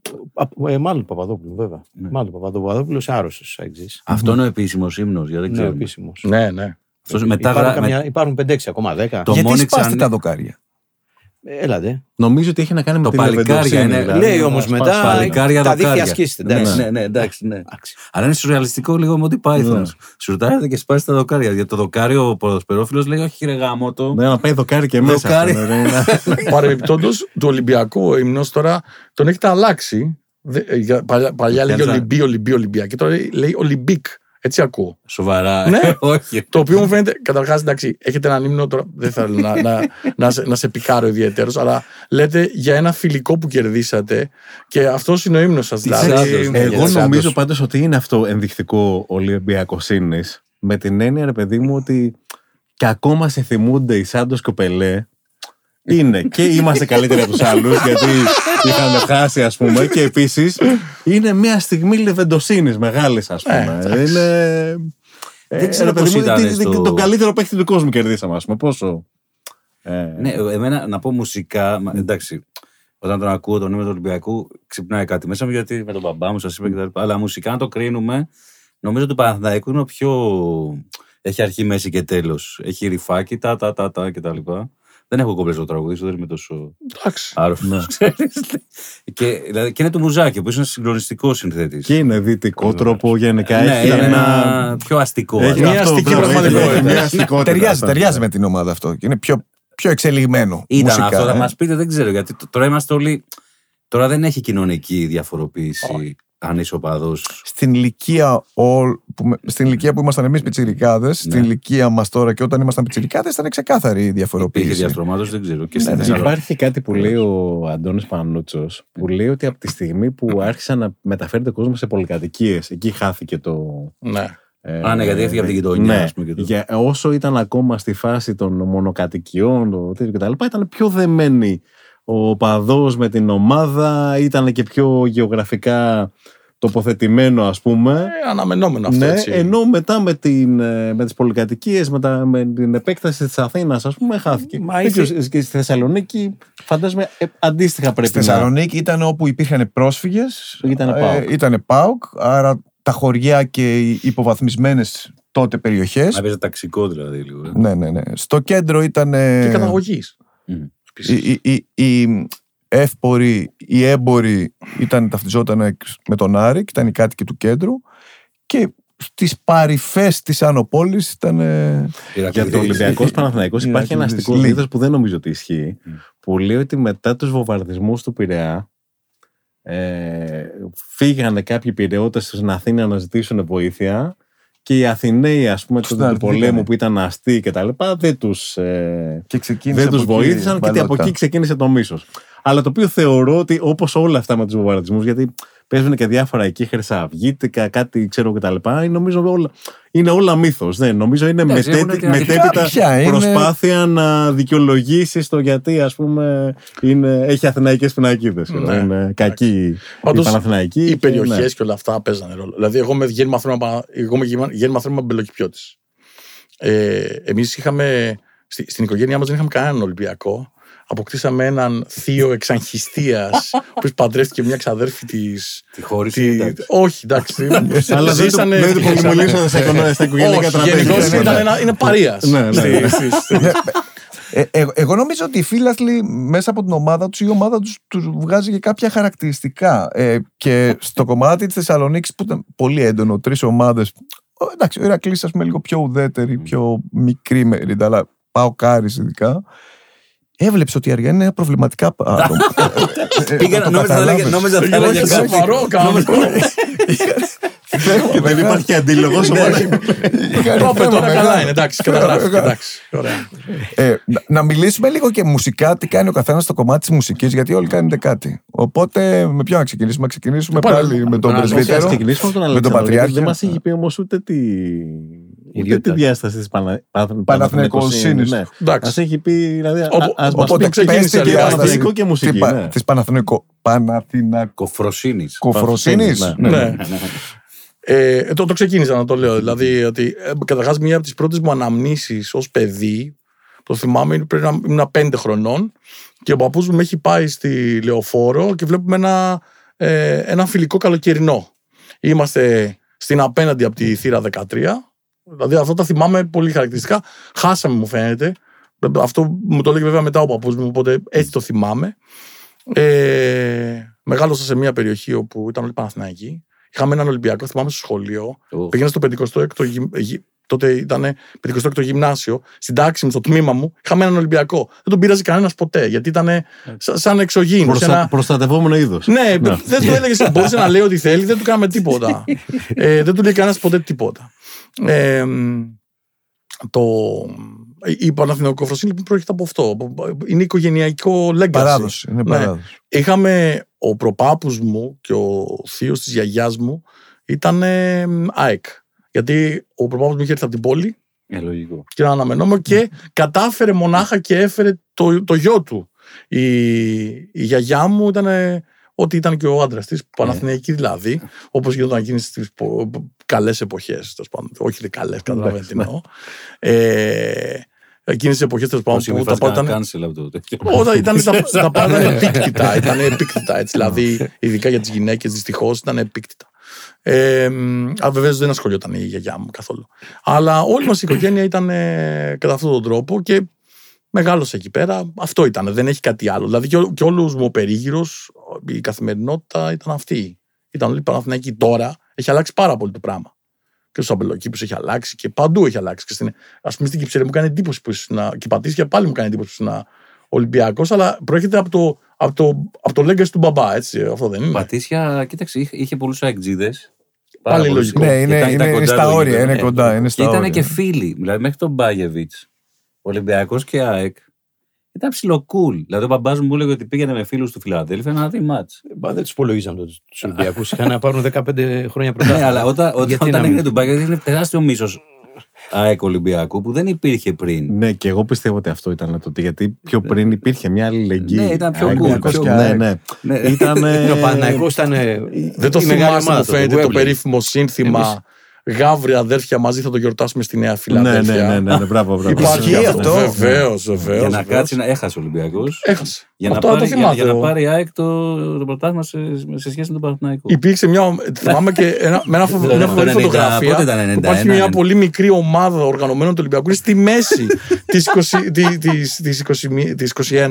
Ε, μάλλον Παπαδόπουλου, βέβαια. Ναι. Μάλλον Παπαδόπουλος άρρωστος Αυτό είναι ο επίσημος ύμνος. Γιατί ναι, επίσημος. Ναι, ναι. μετά υπάρχουν, καμιά, υπάρχουν 5-6 ακόμα 10. Το Γιατί σπάστε τα δοκάρια; Έλατε. Νομίζω ότι έχει να κάνει με το παλικάρια. Είναι, δηλαδή, λέει όμως μετά. Παλικάρια τα δίχτυα σκίστε. Ναι, ναι, ναι, εντάξει. Ναι. Αλλά είναι σουρεαλιστικό λίγο με ότι πάει. Ναι. Σουρτάρετε και σπάσει τα δοκάρια. Γιατί το δοκάριο ο ποδοσπερόφιλο λέει Όχι, κύριε γάμο το. Ναι, να πάει δοκάρι και μέσα. Παρεμπιπτόντως, του Ολυμπιακού ύμνος τώρα τον έχετε αλλάξει. Παλιά λέγε Ολυμπί, Ολυμπί, Ολυμπιακή. Τώρα λέει Ολυμπίκ. Έτσι ακούω. Σοβαρά. Ναι. Όχι. Το οποίο μου φαίνεται, καταρχάς, εντάξει, έχετε έναν ύμνο τώρα. Δεν θέλω να, να, να, σε, να σε πικάρω ιδιαιτέρως, αλλά λέτε για ένα φιλικό που κερδίσατε και αυτός είναι ο ύμνος σας. Δηλαδή, εγώ νομίζω πάντως ότι είναι αυτό ενδεικτικό Ολυμπιακοσύνης. Με την έννοια, ρε παιδί μου, ότι και ακόμα σε θυμούνται οι Σάντος και ο Πελέ είναι και είμαστε καλύτεροι από τους άλλους, γιατί είχαμε χάσει, ας πούμε. Και επίσης είναι μια στιγμή λεβεντοσύνης μεγάλης, ας πούμε. Ε, είναι. Δεν ξέρω πώς ήταν. Στο... Τον καλύτερο παίχτη του κόσμου κερδίσαμε, ας πούμε. Πόσο. Ε... Ναι, εμένα να πω μουσικά. Εντάξει, όταν τον ακούω τον νούμερο του Ολυμπιακού, ξυπνάει κάτι μέσα μου γιατί με τον μπαμπά μου σας είπα κτλ. Αλλά μουσικά, να το κρίνουμε, νομίζω ότι το Παναθηναϊκός είναι πιο. Έχει αρχή, μέση και τέλος. Έχει ρηφάκι, τα, τα, τα, τα κτλ. Δεν έχω κόμπλε το τραγουδί, δεν είμαι τόσο άρρωστος. Ναι. και, δηλαδή, και είναι το μουζάκι, που είναι συγκλονιστικός συνθέτης. Και είναι δυτικό τρόπο γενικά. Ναι, έχει ένα πιο αστικό. Έχει μια αστική πραγματικότητα. Ταιριάζει, ταιριάζει με την ομάδα αυτό. Είναι πιο, πιο εξελιγμένο. Ήταν μουσικά, αυτό, θα ε. μας πείτε, δεν ξέρω. Γιατί τώρα είμαστε όλοι. Τώρα δεν έχει κοινωνική διαφοροποίηση. Αν είσαι οπαδό. Στην ηλικία, που, στην ηλικία που ήμασταν εμεί πιτσιρικάδε, ναι. στην ηλικία μα τώρα και όταν ήμασταν πιτσιρικάδε, ήταν ξεκάθαρη η διαφοροποίηση. Υπήρχε διαστρωμάτωση, δεν ξέρω. Και ναι, ναι. Υπάρχει κάτι που λέει ο Αντώνη Πανούτσο, που λέει ότι από τη στιγμή που άρχισε να μεταφέρεται ο κόσμο σε πολυκατοικίε, εκεί χάθηκε το. Ναι. Ε, Α, ναι, γιατί έφυγε από την γειτονιά. Ναι, πούμε, και για, όσο ήταν ακόμα στη φάση των μονοκατοικιών το, κτλ., ήταν πιο δεμένοι ο παδός με την ομάδα, ήταν και πιο γεωγραφικά τοποθετημένο ας πούμε. Ε, αναμενόμενο αυτό ναι, έτσι. Ενώ μετά με, την, ε, με τις πολυκατοικίες, με, τα, με την επέκταση της Αθήνας ας πούμε χάθηκε. Μα και, και στη Θεσσαλονίκη φαντάζομαι ε, αντίστοιχα πρέπει στη να... Στη Θεσσαλονίκη ήταν όπου υπήρχαν πρόσφυγες. Ήταν ΠΑΟΚ. Ε, ήταν ΠΑΟΚ, άρα τα χωριά και οι υποβαθμισμένες τότε περιοχές. Να παίζει ταξικό δηλαδή λίγο. Ναι, ναι, ναι. Στο κέντρο ήταν... Και καταγωγής. Mm. Οι, οι, οι, εύποροι, οι έμποροι ήταν, ταυτιζόταν με τον Άρη και ήταν οι κάτοικοι του κέντρου. Και στις παρυφές της Άνω Πόλης ήταν... Για το Ολυμπιακός Παναθηναϊκός υπάρχει ένα αστικό μύθος που δεν νομίζω ότι ισχύει που λέει ότι μετά τους βομβαρδισμούς του Πειραιά ε, φύγανε κάποιοι πυρεώτες στην Αθήνα να ζητήσουν βοήθεια και οι Αθηναίοι, ας πούμε, τους πολέμου που ήταν αστεί και τα λοιπά, δεν τους ε, δεν τους βοήθησαν και από εκεί ξεκίνησε το μίσος. Αλλά το οποίο θεωρώ ότι όπως όλα αυτά με τους βομβαρδισμούς, γιατί παίζουν και διάφορα εκεί χρυσαυγήτικα, κάτι ξέρω κτλ. Νομίζω όλα, είναι όλα μύθος. Ναι, νομίζω είναι μετέπειτα προσπάθεια να δικαιολογήσεις το γιατί ας πούμε είναι, έχει αθηναϊκές πινακίδες. Ναι. Είναι κακή η Παναθηναϊκή. Οι περιοχέ ναι. και όλα αυτά παίζανε ρόλο. Δηλαδή, εγώ με γέννημα θρέμα μπελοκυπιώτης. Ε, Εμείς είχαμε. Στην οικογένειά μας δεν είχαμε κανέναν Ολυμπιακό αποκτήσαμε έναν θείο εξαγχιστίας, ο οποίος παντρεύτηκε μια ξαδέρφη τη. Τη χώρισε. Όχι, εντάξει. Αλλά ζήσανε. Δεν πολυμελήσανε στα οικογενειακά τραπέζια. Γενικώς είναι παρία. Ναι, ναι, ναι. Ε, ε, εγώ νομίζω ότι οι φίλαθλοι μέσα από την ομάδα τους η ομάδα τους τους βγάζει και κάποια χαρακτηριστικά. Ε, και στο κομμάτι της Θεσσαλονίκης που ήταν πολύ έντονο, τρεις ομάδες. Εντάξει, ο Ηρακλής, ας πούμε, λίγο πιο ουδέτερη, πιο μικρή μερίδα, αλλά πάω κάρις ειδικά έβλεψε ότι η Αργιανή είναι προβληματικά άτομα. Πήγα νόμιζα θα έλεγε σοβαρό κανονικό. Δεν υπάρχει αντίλογος. Το τώρα καλά είναι, εντάξει, ε, Να μιλήσουμε λίγο και μουσικά, τι κάνει ο καθένας στο κομμάτι της μουσικής, γιατί όλοι κάνετε κάτι. Οπότε με ποιο να ξεκινήσουμε, να ξεκινήσουμε πάλι με τον πρεσβύτερο. Με τον Πατριάρχη. Δεν μας έχει πει όμως ούτε τι Ούτε τη διάστασης της Παναθηναϊκοσύνης. Ναι. Α έχει πει. Δηλαδή, α μας πει ξεκίνησε και Παναθηναϊκό και μουσική. Τη Παναθηναϊκοφροσύνη. Κοφροσύνης. Ναι. ναι. Ε, το, το ξεκίνησα να το λέω. Δηλαδή, ότι ε, καταρχάς μία από τις πρώτες μου αναμνήσεις ως παιδί, το θυμάμαι, πριν να ήμουν πέντε χρονών και ο παππούς μου με έχει πάει στη λεωφόρο και βλέπουμε ένα, ε, ένα φιλικό καλοκαιρινό. Είμαστε στην απέναντι από τη θύρα 13 Δηλαδή αυτό τα θυμάμαι πολύ χαρακτηριστικά. Χάσαμε μου φαίνεται. Αυτό μου το έλεγε βέβαια μετά ο παππούς μου, οπότε έτσι το θυμάμαι. Ε, μεγάλωσα σε μια περιοχή όπου ήταν όλοι Παναθηναϊκοί. Είχαμε έναν Ολυμπιακό, θυμάμαι στο σχολείο. Oh. Πήγαινα στο 56ο τότε ήταν 56ο γυμνάσιο. Στην τάξη μου, στο τμήμα μου, είχαμε έναν Ολυμπιακό. Δεν τον πήραζε κανένας ποτέ, γιατί ήταν σαν εξωγήινο. Προστα... Ένα... Προστατευόμενο είδος. Ναι, ναι, δεν του έλεγε. Μπορούσε να λέει ό,τι θέλει, δεν του κάναμε τίποτα. ε, δεν του λέει κανένας ποτέ τίποτα. Ε, το, η Παναθηναϊκοφροσύνη λοιπόν προέρχεται από αυτό. Είναι οικογενειακό legacy. Παράδοση. Είναι ναι. παράδοση. Είχαμε ο προπάπους μου και ο θείος της γιαγιάς μου ήταν ΑΕΚ. Γιατί ο προπάπους μου είχε έρθει από την πόλη ε, λογικό. και ήταν αναμενόμενο και κατάφερε μονάχα και έφερε το, το γιο του. Η, η γιαγιά μου ήταν ότι ήταν και ο άντρας της, Παναθηναϊκή δηλαδή, όπως γινόταν εκείνες τις καλές εποχές. Όχι καλές, καταλαβαίνετε τι εννοώ. Ε, Εκείνες τις εποχές τέλος πάντων που τα πάντα Όταν ήταν τα πάντα ήταν επίκτητα. Ήταν επίκτητα έτσι. Δηλαδή, ειδικά για τις γυναίκες, δυστυχώς ήταν επίκτητα. Ε, Βεβαίως δεν ασχολιόταν η γιαγιά μου καθόλου. Αλλά όλη μας η οικογένεια ήταν κατά αυτόν τον τρόπο και μεγάλωσε εκεί πέρα. Αυτό ήταν, δεν έχει κάτι άλλο. Δηλαδή και, και όλο μου ο περίγυρος, η καθημερινότητα ήταν αυτή. Ήταν όλοι Παναθηναϊκοί. Τώρα έχει αλλάξει πάρα πολύ το πράγμα. Και στου αμπελοκήπου έχει αλλάξει και παντού έχει αλλάξει. Και στην, ας πούμε στην Κυψέλη μου κάνει εντύπωση που ήσουν. Και πατήσια πάλι μου κάνει εντύπωση που ήσουν Ολυμπιακός, αλλά προέρχεται από το, από το, από το legacy του μπαμπά, έτσι. Αυτό δεν είναι. Πατήσια, κοίταξε, είχε, είχε πολλούς αεκτζίδε. Πάλι λογικό. Ναι, είναι, ήταν, είναι, ήταν είναι στα όρια. Είναι κοντά. Είναι στα και ήταν και φίλοι. Δηλαδή μέχρι τον Μπάγεβιτς, Ολυμπιακός και ΑΕΚ. Ήταν ψηλό cool. Δηλαδή ο μπαμπάς μου έλεγε ότι πήγαινε με φίλους του Φιλαδέλφια να δει μάτς. Μπα δεν τους υπολογίζαν τότε τους Ολυμπιακούς. Είχαν να πάρουν 15 χρόνια πρωτά. Ναι, αλλά όταν, όταν έγινε του Μπάγεβιτ είναι τεράστιο μίσος ΑΕΚ Ολυμπιακού που δεν υπήρχε πριν. Ναι, και εγώ πιστεύω ότι αυτό ήταν το. Γιατί πιο ναι. πριν υπήρχε μια αλληλεγγύη. Ναι, ήταν πιο cool. Ναι, ναι. ναι. Ήταν. Ο Παναγικό ήταν. Δεν το θυμάσαι, μου φαίνεται το περίφημο σύνθημα. Γάβρι αδέρφια μαζί θα το γιορτάσουμε στη Νέα Φιλαδέλφια. Ναι, ναι, ναι, ναι, μπράβο, μπράβο. Υπάρχει αυτό. Βεβαίως, βεβαίως. Για να κάτσει να έχασε ο Ολυμπιακός. Έχασε. Για, να πάρει, για, για, να πάρει ΑΕΚ το, το πρωτάθλημα σε, σε, σχέση με τον Παναθηναϊκό. Υπήρξε μια. Θυμάμαι και ένα, με ένα, μια φοβερή φωτογραφία. Υπάρχει μια πολύ μικρή ομάδα οργανωμένων του Ολυμπιακού. Είναι στη μέση της 21.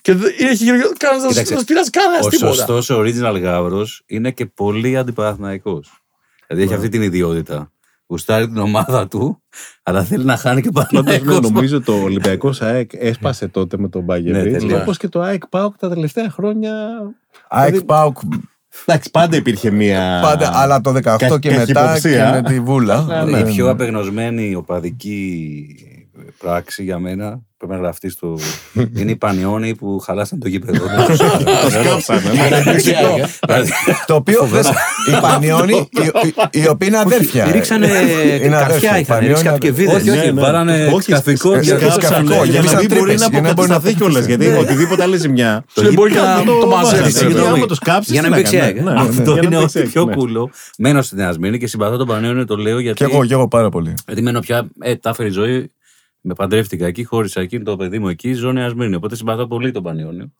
Και έχει κανένα να σα πειράζει κανένας τίποτα. Ο σωστός original γάβρο είναι και πολύ αντιπαραθυναϊκό. Δηλαδή έχει αυτή την ιδιότητα. Γουστάρει την ομάδα του, αλλά θέλει να χάνει και πάνω. Ναι, νομίζω το Ολυμπιακός ΑΕΚ έσπασε τότε με τον Μπάγκερ. Ναι, Όπως και το ΑΕΚ ΠΑΟΚ τα τελευταία χρόνια. ΑΕΚ δηλαδή- ΠΑΟΚ. Εντάξει, πάντα υπήρχε μία. Πάντα, αλλά το 18 και μετά και με τη Βούλα. Ναι, η πιο απεγνωσμένη οπαδική πράξη για μένα Πρέπει να γραφτεί στο. Είναι οι Πανιόνοι που χαλάσαν το γήπεδο. Το σκάψανε. Το οποίο. Οι Πανιόνοι, οι οποίοι είναι αδέρφια. Ρίξανε καρφιά, είχαν ρίξει και βίδε. Όχι, όχι, πάρανε σκαφικό για να μην μπορεί να αποκατασταθεί κιόλα. Γιατί οτιδήποτε άλλη ζημιά. Δεν μπορεί να το μαζέψει. Για να μην παίξει Αυτό είναι ό,τι πιο κούλο. Μένω στην Ασμήνη και συμπαθώ τον Πανιόνιο, το λέω γιατί. Και εγώ πάρα πολύ. Γιατί μένω πια. Ε, τα ζωή με παντρεύτηκα εκεί, χώρισα εκεί το παιδί μου εκεί, ζώνη ασμένη. Οπότε συμπαθώ πολύ τον Πανιόνιο.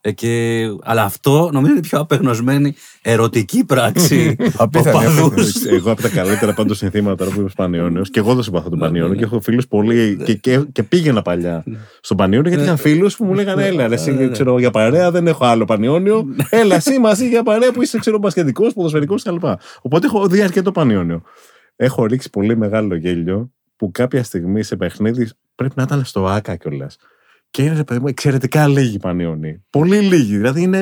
Ε, και... Αλλά αυτό νομίζω είναι πιο απεγνωσμένη ερωτική πράξη. Εγώ από τα καλύτερα πάντως συνθήματα που είμαι Πανιόνιος και εγώ δεν συμπαθώ τον ναι, Πανιόνιο ναι, και έχω φίλους πολύ. Ναι. Και, και, πήγαινα παλιά στον Πανιόνιο γιατί είχαν φίλους που μου λέγανε Έλα, εσύ ξέρω για παρέα δεν έχω άλλο Πανιόνιο. Έλα, εσύ μαζί για παρέα που είσαι ξέρω πασχετικό, ποδοσφαιρικός κτλ. Οπότε έχω δει αρκετό Πανιόνιο. Έχω ρίξει πολύ μεγάλο γέλιο που κάποια στιγμή σε παιχνίδι πρέπει να ήταν στο ΑΚΑ κιόλας. Και είναι παιδί μου εξαιρετικά λίγοι πανιόνι. Πολύ λίγοι. Δηλαδή είναι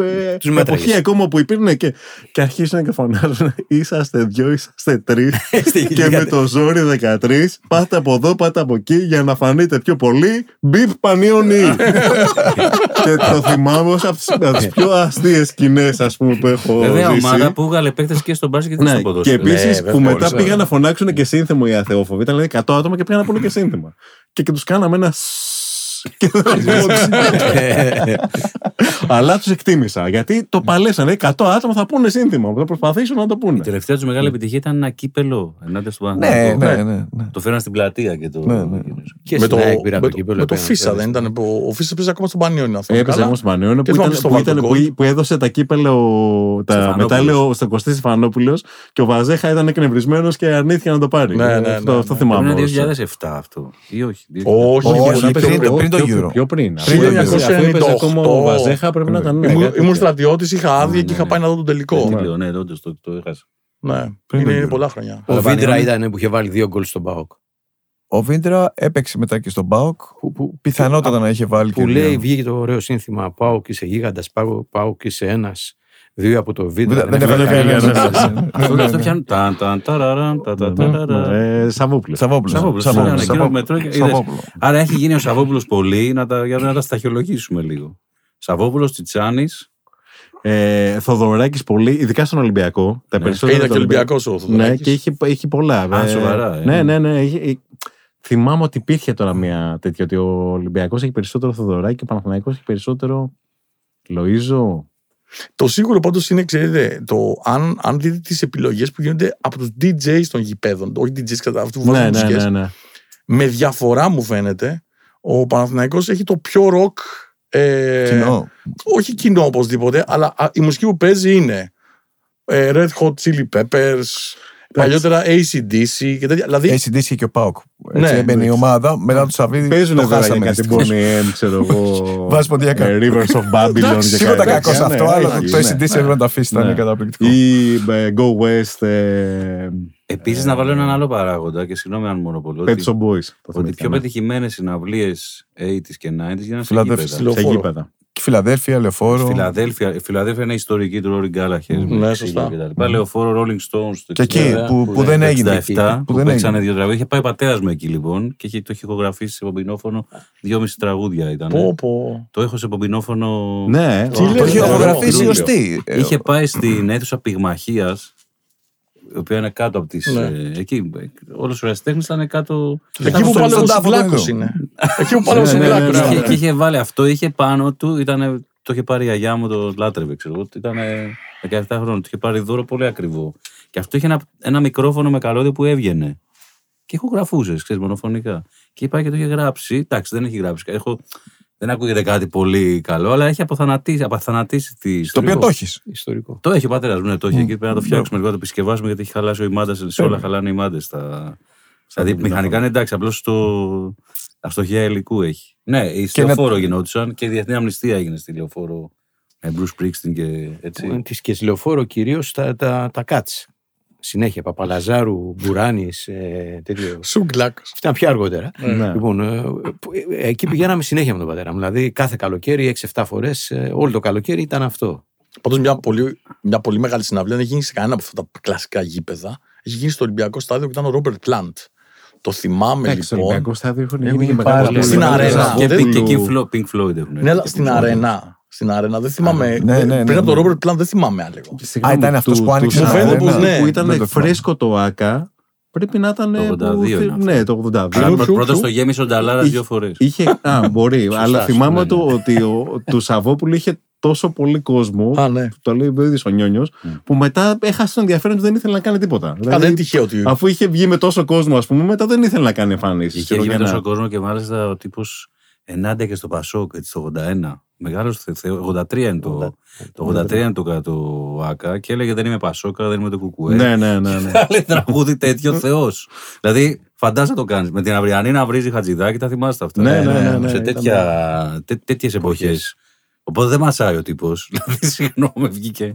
ε, εποχή ακόμα που υπήρχαν και, και αρχίζουν και φωνάζουν είσαστε δυο, είσαστε τρεις. και με το ζόρι 13 πάτε από εδώ, πάτε από εκεί για να φανείτε πιο πολύ. Μπιπ πανιόνι. και το θυμάμαι ως από τις πιο αστείες σκηνές που έχω Βέβαια, ομάδα που βγάλε παίκτες και στον μπάσκετ και ναι, στον ποδόσφαιρο. Και επίσης ναι, που μετά πήγαν να φωνάξουν και σύνθεμο οι αθεόφοβοι. Ήταν δηλαδή 100 άτομα και πήγαν να πούνε και σύνθεμα. Και, και τους κάναμε ένα Αλλά του εκτίμησα. Γιατί το παλέσανε. 100 άτομα θα πούνε σύνθημα. Θα προσπαθήσουν να το πούνε. Η τελευταία του μεγάλη επιτυχία ήταν ένα κύπελο ενάντια στο ναι, ναι, ναι, Το φέραν στην πλατεία και το. Και με το, με το Φίσα δεν ήταν. Ο Φίσα παίζει ακόμα στον Πανιόνιο. Έπαιζε ακόμα στον Πανιόνιο που έδωσε τα κύπελο. Τα μετάλλιο στο Κωστή Στεφανόπουλο και ο Βαζέχα ήταν εκνευρισμένο και αρνήθηκε να το πάρει. Αυτό θυμάμαι. Είναι 2007 αυτό. Ή όχι. Όχι, πριν το Euro. Πιο πριν. Πριν το 1998. Ο Βαζέχα πρέπει να ήταν. Ήμουν στρατιώτης, είχα άδεια και είχα πάει να δω τον τελικό. Ναι, τότε το έχασα. Ναι, είναι πολλά χρόνια. Ο Βίντρα ήταν που είχε βάλει δύο γκολ στον Μπάουκ. Ο Βίντρα έπαιξε μετά και στον Μπάουκ. Πιθανότατα να είχε βάλει και. Που λέει, βγήκε το ωραίο σύνθημα Πάουκ είσαι γίγαντας, Πάουκ είσαι ένας. Δύο από το βίντεο. Δεν έβαλε κανένα. Αυτό πιάνουν. Σαββόπουλο. Άρα έχει γίνει ο Σαββόπουλος πολύ για να τα σταχυολογήσουμε λίγο. Σαββόπουλος, Τσιτσάνης. Ε, Θοδωράκης πολύ, ειδικά στον Ολυμπιακό. Τα περισσότερα. Είναι και Ολυμπιακός ο Θοδωράκης. Ναι, και έχει, έχει πολλά. Α, σοβαρά. Ναι, ναι, ναι. Έχει, θυμάμαι ότι υπήρχε τώρα μια τέτοια ότι ο Ολυμπιακός έχει περισσότερο Θοδωράκη και ο Παναθηναϊκός έχει περισσότερο Λοίζο. Το σίγουρο πάντως είναι, ξέρετε, το, αν, αν δείτε τις επιλογές που γίνονται από τους DJs των γηπέδων, όχι DJs κατά αυτού που βάζουν ναι, ναι, ναι, ναι, με διαφορά μου φαίνεται, ο Παναθηναϊκός έχει το πιο ροκ. Ε, κοινό. Όχι κοινό οπωσδήποτε, αλλά η μουσική που παίζει είναι ε, Red Hot Chili Peppers, Παλιότερα ACDC και τέτοια. Δηλαδή... ACDC και ο Πάοκ. Έτσι ναι, έμπαινε η ομάδα, μετά του Σαββίδη. Παίζουν το χάσαμε. Κάτι Bonnie M, ξέρω εγώ. Βάζεις ποντιακά. Ε, Rivers of Babylon και Τίποτα κακό αυτό, αλλά το ACDC έπρεπε να τα αφήσει, ήταν καταπληκτικό. Ή ε, Go West. Ε, Επίσης, να βάλω έναν άλλο παράγοντα και συγγνώμη αν μονοπολώ. Pet Shop Boys. Ότι οι πιο πετυχημένες συναυλίες 80s και 90s γίνανε σε γήπεδα. Και Φιλαδέλφια, Λεωφόρο. Φιλαδέλφια, η Φιλαδέλφια είναι ιστορική του Ρόρι Γκάλαχερ. Ναι, σωστά. Λεωφόρο, Rolling Stones. Και εκεί που, που, δεν έγινε. 67, που, που παίξανε δύο τραγούδια. Είχε πάει πατέρας μου εκεί λοιπόν και έχει, το έχει ηχογραφήσει σε πομπινόφωνο. Δυόμιση τραγούδια ήταν. Πω, πω. Το έχω σε πομπινόφωνο. Ναι, το έχει ηχογραφήσει ως τι; Είχε πάει στην αίθουσα πυγμαχίας η οποία είναι κάτω από τις. Ναι. Ε, εκεί. Όλος ο ερασιτέχνη ήταν κάτω. Εκεί που πάλι ο Σιβλάκο είναι. Εκεί που πάλι ο Σιβλάκο Και είχε βάλει αυτό, είχε πάνω του, ήταν, το είχε πάρει η αγιά μου, το λάτρευε, ξέρω. Ήταν 17 χρόνια, το είχε πάρει δώρο πολύ ακριβό. Και αυτό είχε ένα, ένα μικρόφωνο με καλώδιο που έβγαινε. Και έχω γραφούσε, ξέρεις, μονοφωνικά. Και είπα και το είχε γράψει. Εντάξει, δεν έχει γράψει. Έχω, δεν ακούγεται κάτι πολύ καλό, αλλά έχει αποθανατήσει, αποθανατήσει τη. Το οποίο το έχεις. Ιστορικό. Το έχει ο πατέρας μου, ναι, το έχει. Εκεί πρέπει να το φτιάξουμε λίγο, να το επισκευάσουμε γιατί έχει χαλάσει ο ημάντας. Σε όλα χαλάνε οι ημάντες. Στα... Δηλαδή μηχανικά είναι εντάξει, απλώς το. Αστοχία υλικού έχει. Ναι, η λεωφόρο γινόντουσαν και η Διεθνή Αμνηστία έγινε στη λεωφόρο. Με Bruce Springsteen και έτσι. Τη και στη λεωφόρο κυρίως τα, τα, τα κάτς. Συνέχεια, Παπαλαζάρου, Μπουράνης, ε, τέτοιος. Σουγκλάκος. Αυτά πιο αργότερα. Ναι. Λοιπόν, ε, ε, εκεί πηγαίναμε συνέχεια με τον πατέρα μου. Δηλαδή κάθε καλοκαίρι, 6-7 φορές, όλο το καλοκαίρι ήταν αυτό. Πάντως μια πολύ, μια πολύ μεγάλη συναυλία δεν έχει γίνει σε κανένα από αυτά τα κλασικά γήπεδα. Έχει γίνει στο Ολυμπιακό στάδιο που ήταν ο Ρόμπερτ Πλάντ. Το θυμάμαι Εντάξει, στο λοιπόν. Ολυμπιακό στάδιο έχουν Έχουν γίνει γίνει μεγάλα πάρα Στην μεγάλα αρένα. μεγάλα Και, δεν και του- Pink Floyd, Pink Floyd έχουν. Ναι, αλλά στην αρένα. Στην αρένα. Δεν θυμάμαι. ναι, ναι, ναι, πριν από ναι. τον Ρόμπερτ Πλάντ δεν θυμάμαι αν λέγω. Και συγγνώμη, Α, ήταν αυτός του- που άνοιξε του την Σαββόπουλου αρένα. Ναι, που δεν ήταν το θυμάμαι. φρέσκο το ΑΚΑ. Πρέπει να ήταν. Το που 82 θε- είναι αυτό. Ναι, το 82. Ποιο, Αν ποιο, πρώτα ποιο; το γέμισε ο Νταλάρα Είχε- δύο φορές. Είχε, α, μπορεί, αλλά θυμάμαι ναι, το ότι ο, του Σαββόπουλου είχε τόσο πολύ κόσμο. Α, ναι. Το λέει ο ίδιος ο Νιόνιος, που μετά έχασε το ενδιαφέρον του, δεν ήθελε να κάνει τίποτα. Α, Δηλαδή, δεν είναι τυχαίο ότι. αφού είχε βγει με τόσο κόσμο, ας πούμε, μετά δεν ήθελε να κάνει εμφανίσει. Είχε γίνει τόσο κόσμο και μάλιστα ο τύπος ενάντια και στο Πασόκ έτσι, το 81. Μεγάλος 83 είναι το, το 83 είναι το, το ΑΚΑ και έλεγε Δεν είμαι Πασόκα, δεν είμαι το Κουκουέ. Ναι, ναι, ναι. ναι. Λέει τραγούδι τέτοιο Θεός. δηλαδή, φαντάζεσαι να το κάνεις. Με την αυριανή να βρίζει χατζηδάκι, τα θυμάστε αυτά; Ναι, ναι, ναι, ναι, Σε ήταν- τέτοια, τέ, τέτοιες εποχές. Οπότε δεν μασάει ο τύπος. Δηλαδή, συγγνώμη, βγήκε.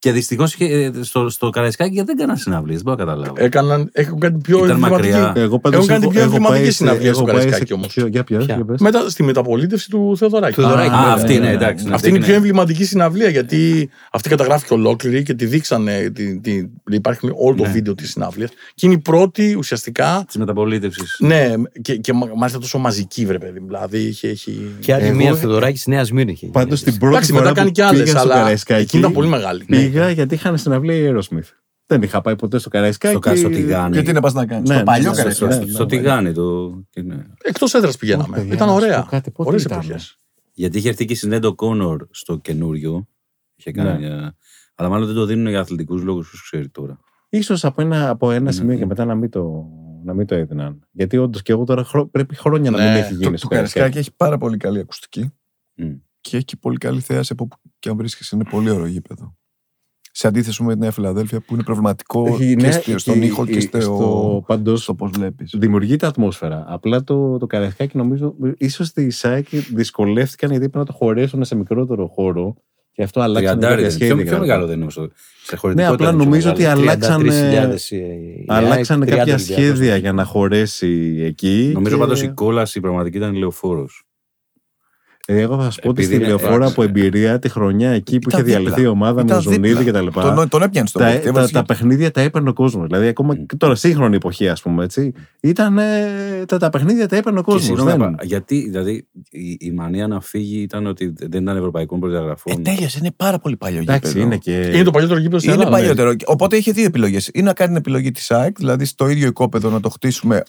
Και δυστυχώς στο, στο Καραϊσκάκι δεν κάναν συναυλίες. Δεν μπορώ να καταλάβω. Έκαναν, έχουν κάνει πιο Ήταν εμβληματική. μακριά. Εγώ πάντως Έχουν κάνει έχω- πιο έχω εμβληματικές πάει σε- συναυλίες στο έχω πάει σε- Καραϊσκάκι όμως. ποιο- Για ποιος, Ποια; για πες. Μετά στη μεταπολίτευση του Θεοδωράκη. Θεοδωράκη, Α, βέβαια. αυτή είναι, ναι, εντάξει. ναι, Αυτή είναι η πιο έγινε. εμβληματική συναυλία γιατί αυτή καταγράφηκε ολόκληρη και τη δείξανε. Τη, τη, υπάρχει όλο το Ναι. βίντεο της συναυλίας. Και είναι η πρώτη ουσιαστικά. Της μεταπολίτευσης. Ναι, και, και μα- μάλιστα τόσο μαζική, βρε παιδί. μου. Δηλαδή είχε. έχει... Και άλλη Εγώ- μία Θεοδωράκης στη Νέας Σμύρνη είχε. Πάντως γίνει. την πρώτη Εντάξει, φορά μετά κάνει που και άλλες, πήγα στο αλλά Καραϊσκάκι, εκείνη ήταν πολύ μεγάλη. Ναι. Πήγα γιατί είχαν συναυλία η Aerosmith. Δεν είχα πάει ποτέ στο Καραϊσκάκι. Στο κάτω τηγάνι. Και τι να πας να κάνεις. Ναι, Στο παλιό ναι, καρέ. στο- Στο, στο τηγάνι το. και ναι. Εκτός έδρας πηγαίναμε. παιδιά, ήταν να σου ωραία. πω κάτι, πότε Ωραίες ήταν; εποχές. Γιατί είχε έρθει και η Συνέντο Κόνορ στο καινούριο. Είχε κάνει Ναι. μια- Αλλά μάλλον δεν το δίνουν για αθλητικούς λόγους, που ξέρει τώρα. Ίσως από ένα, από ένα Ναι, σημείο ναι. και μετά να μην το, να μην το έδιναν. Γιατί όντως και εγώ τώρα χρό- πρέπει χρόνια να Ναι, μην έχει Το, γίνει το στο Καραϊσκάκι. Καραϊσκάκι έχει πάρα πολύ καλή ακουστική Μμ. και έχει και πολύ καλή θέαση από όπου και αν βρίσκεσαι. Είναι πολύ ωραίο γήπεδο. Σε αντίθεση με τη Νέα Φιλαδέλφια που είναι προβληματικό Έχει, και ναι, στο- στον η- ήχο και η- στο, στο- πάντως στο πώς βλέπεις. δημιουργείται ατμόσφαιρα. Απλά το, το Καραϊσκάκι νομίζω, ίσως στη ΣΑΕΚ δυσκολεύτηκαν γιατί πρέπει να το χωρέσουν σε μικρότερο χώρο και αυτό αλλάξαν Τριαντάρι κάποια δεν είναι. σχέδια. Πιο, και πιο τα μεγάλο λοιπά. δεν είναι στο, σε Ναι, χωρητικότητα. απλά είναι πιο νομίζω ότι μεγάλο. αλλάξανε, 33.000 η- η αλλάξανε ΑΕΚ, 30 κάποια Ολυμπιακός. σχέδια για να χωρέσει εκεί. Νομίζω και- πάντως η κόλαση πραγματική ήταν λεωφόρος. Ε, Εγώ θα σα πω ότι Επειδή στη είναι- λεωφόρα εντάξει, από εμπειρία τη χρονιά εκεί που Ήταν είχε διαλυθεί η δίπλα. ομάδα με Ήταν Ζωνίδη δίπλα. και τα λοιπά. Τον, τον έπιανε στο τα, μάτι, τα, έβαζε τα παιχνίδια τα έπαιρνε ο κόσμος. Δηλαδή, ακόμα και τώρα, σύγχρονη εποχή, ας πούμε έτσι, ήταν. ε, Τα, τα παιχνίδια τα έπαιρνε ο Και κόσμος. συγγνώμη, απα- γιατί δηλαδή, η, η μανία να φύγει ήταν ότι δεν ήταν ευρωπαϊκών Ε, προδιαγραφών. τέλειωσε, είναι πάρα πολύ παλιό Εντάξει, γήπεδο. είναι και. Είναι το παλιότερο γήπεδο στην Είναι Ελλάδα. ναι. παλιότερο. Οπότε είχε δύο επιλογές. Ή να κάνει την επιλογή της ΑΕΚ, δηλαδή στο ίδιο οικόπεδο να το χτίσουμε.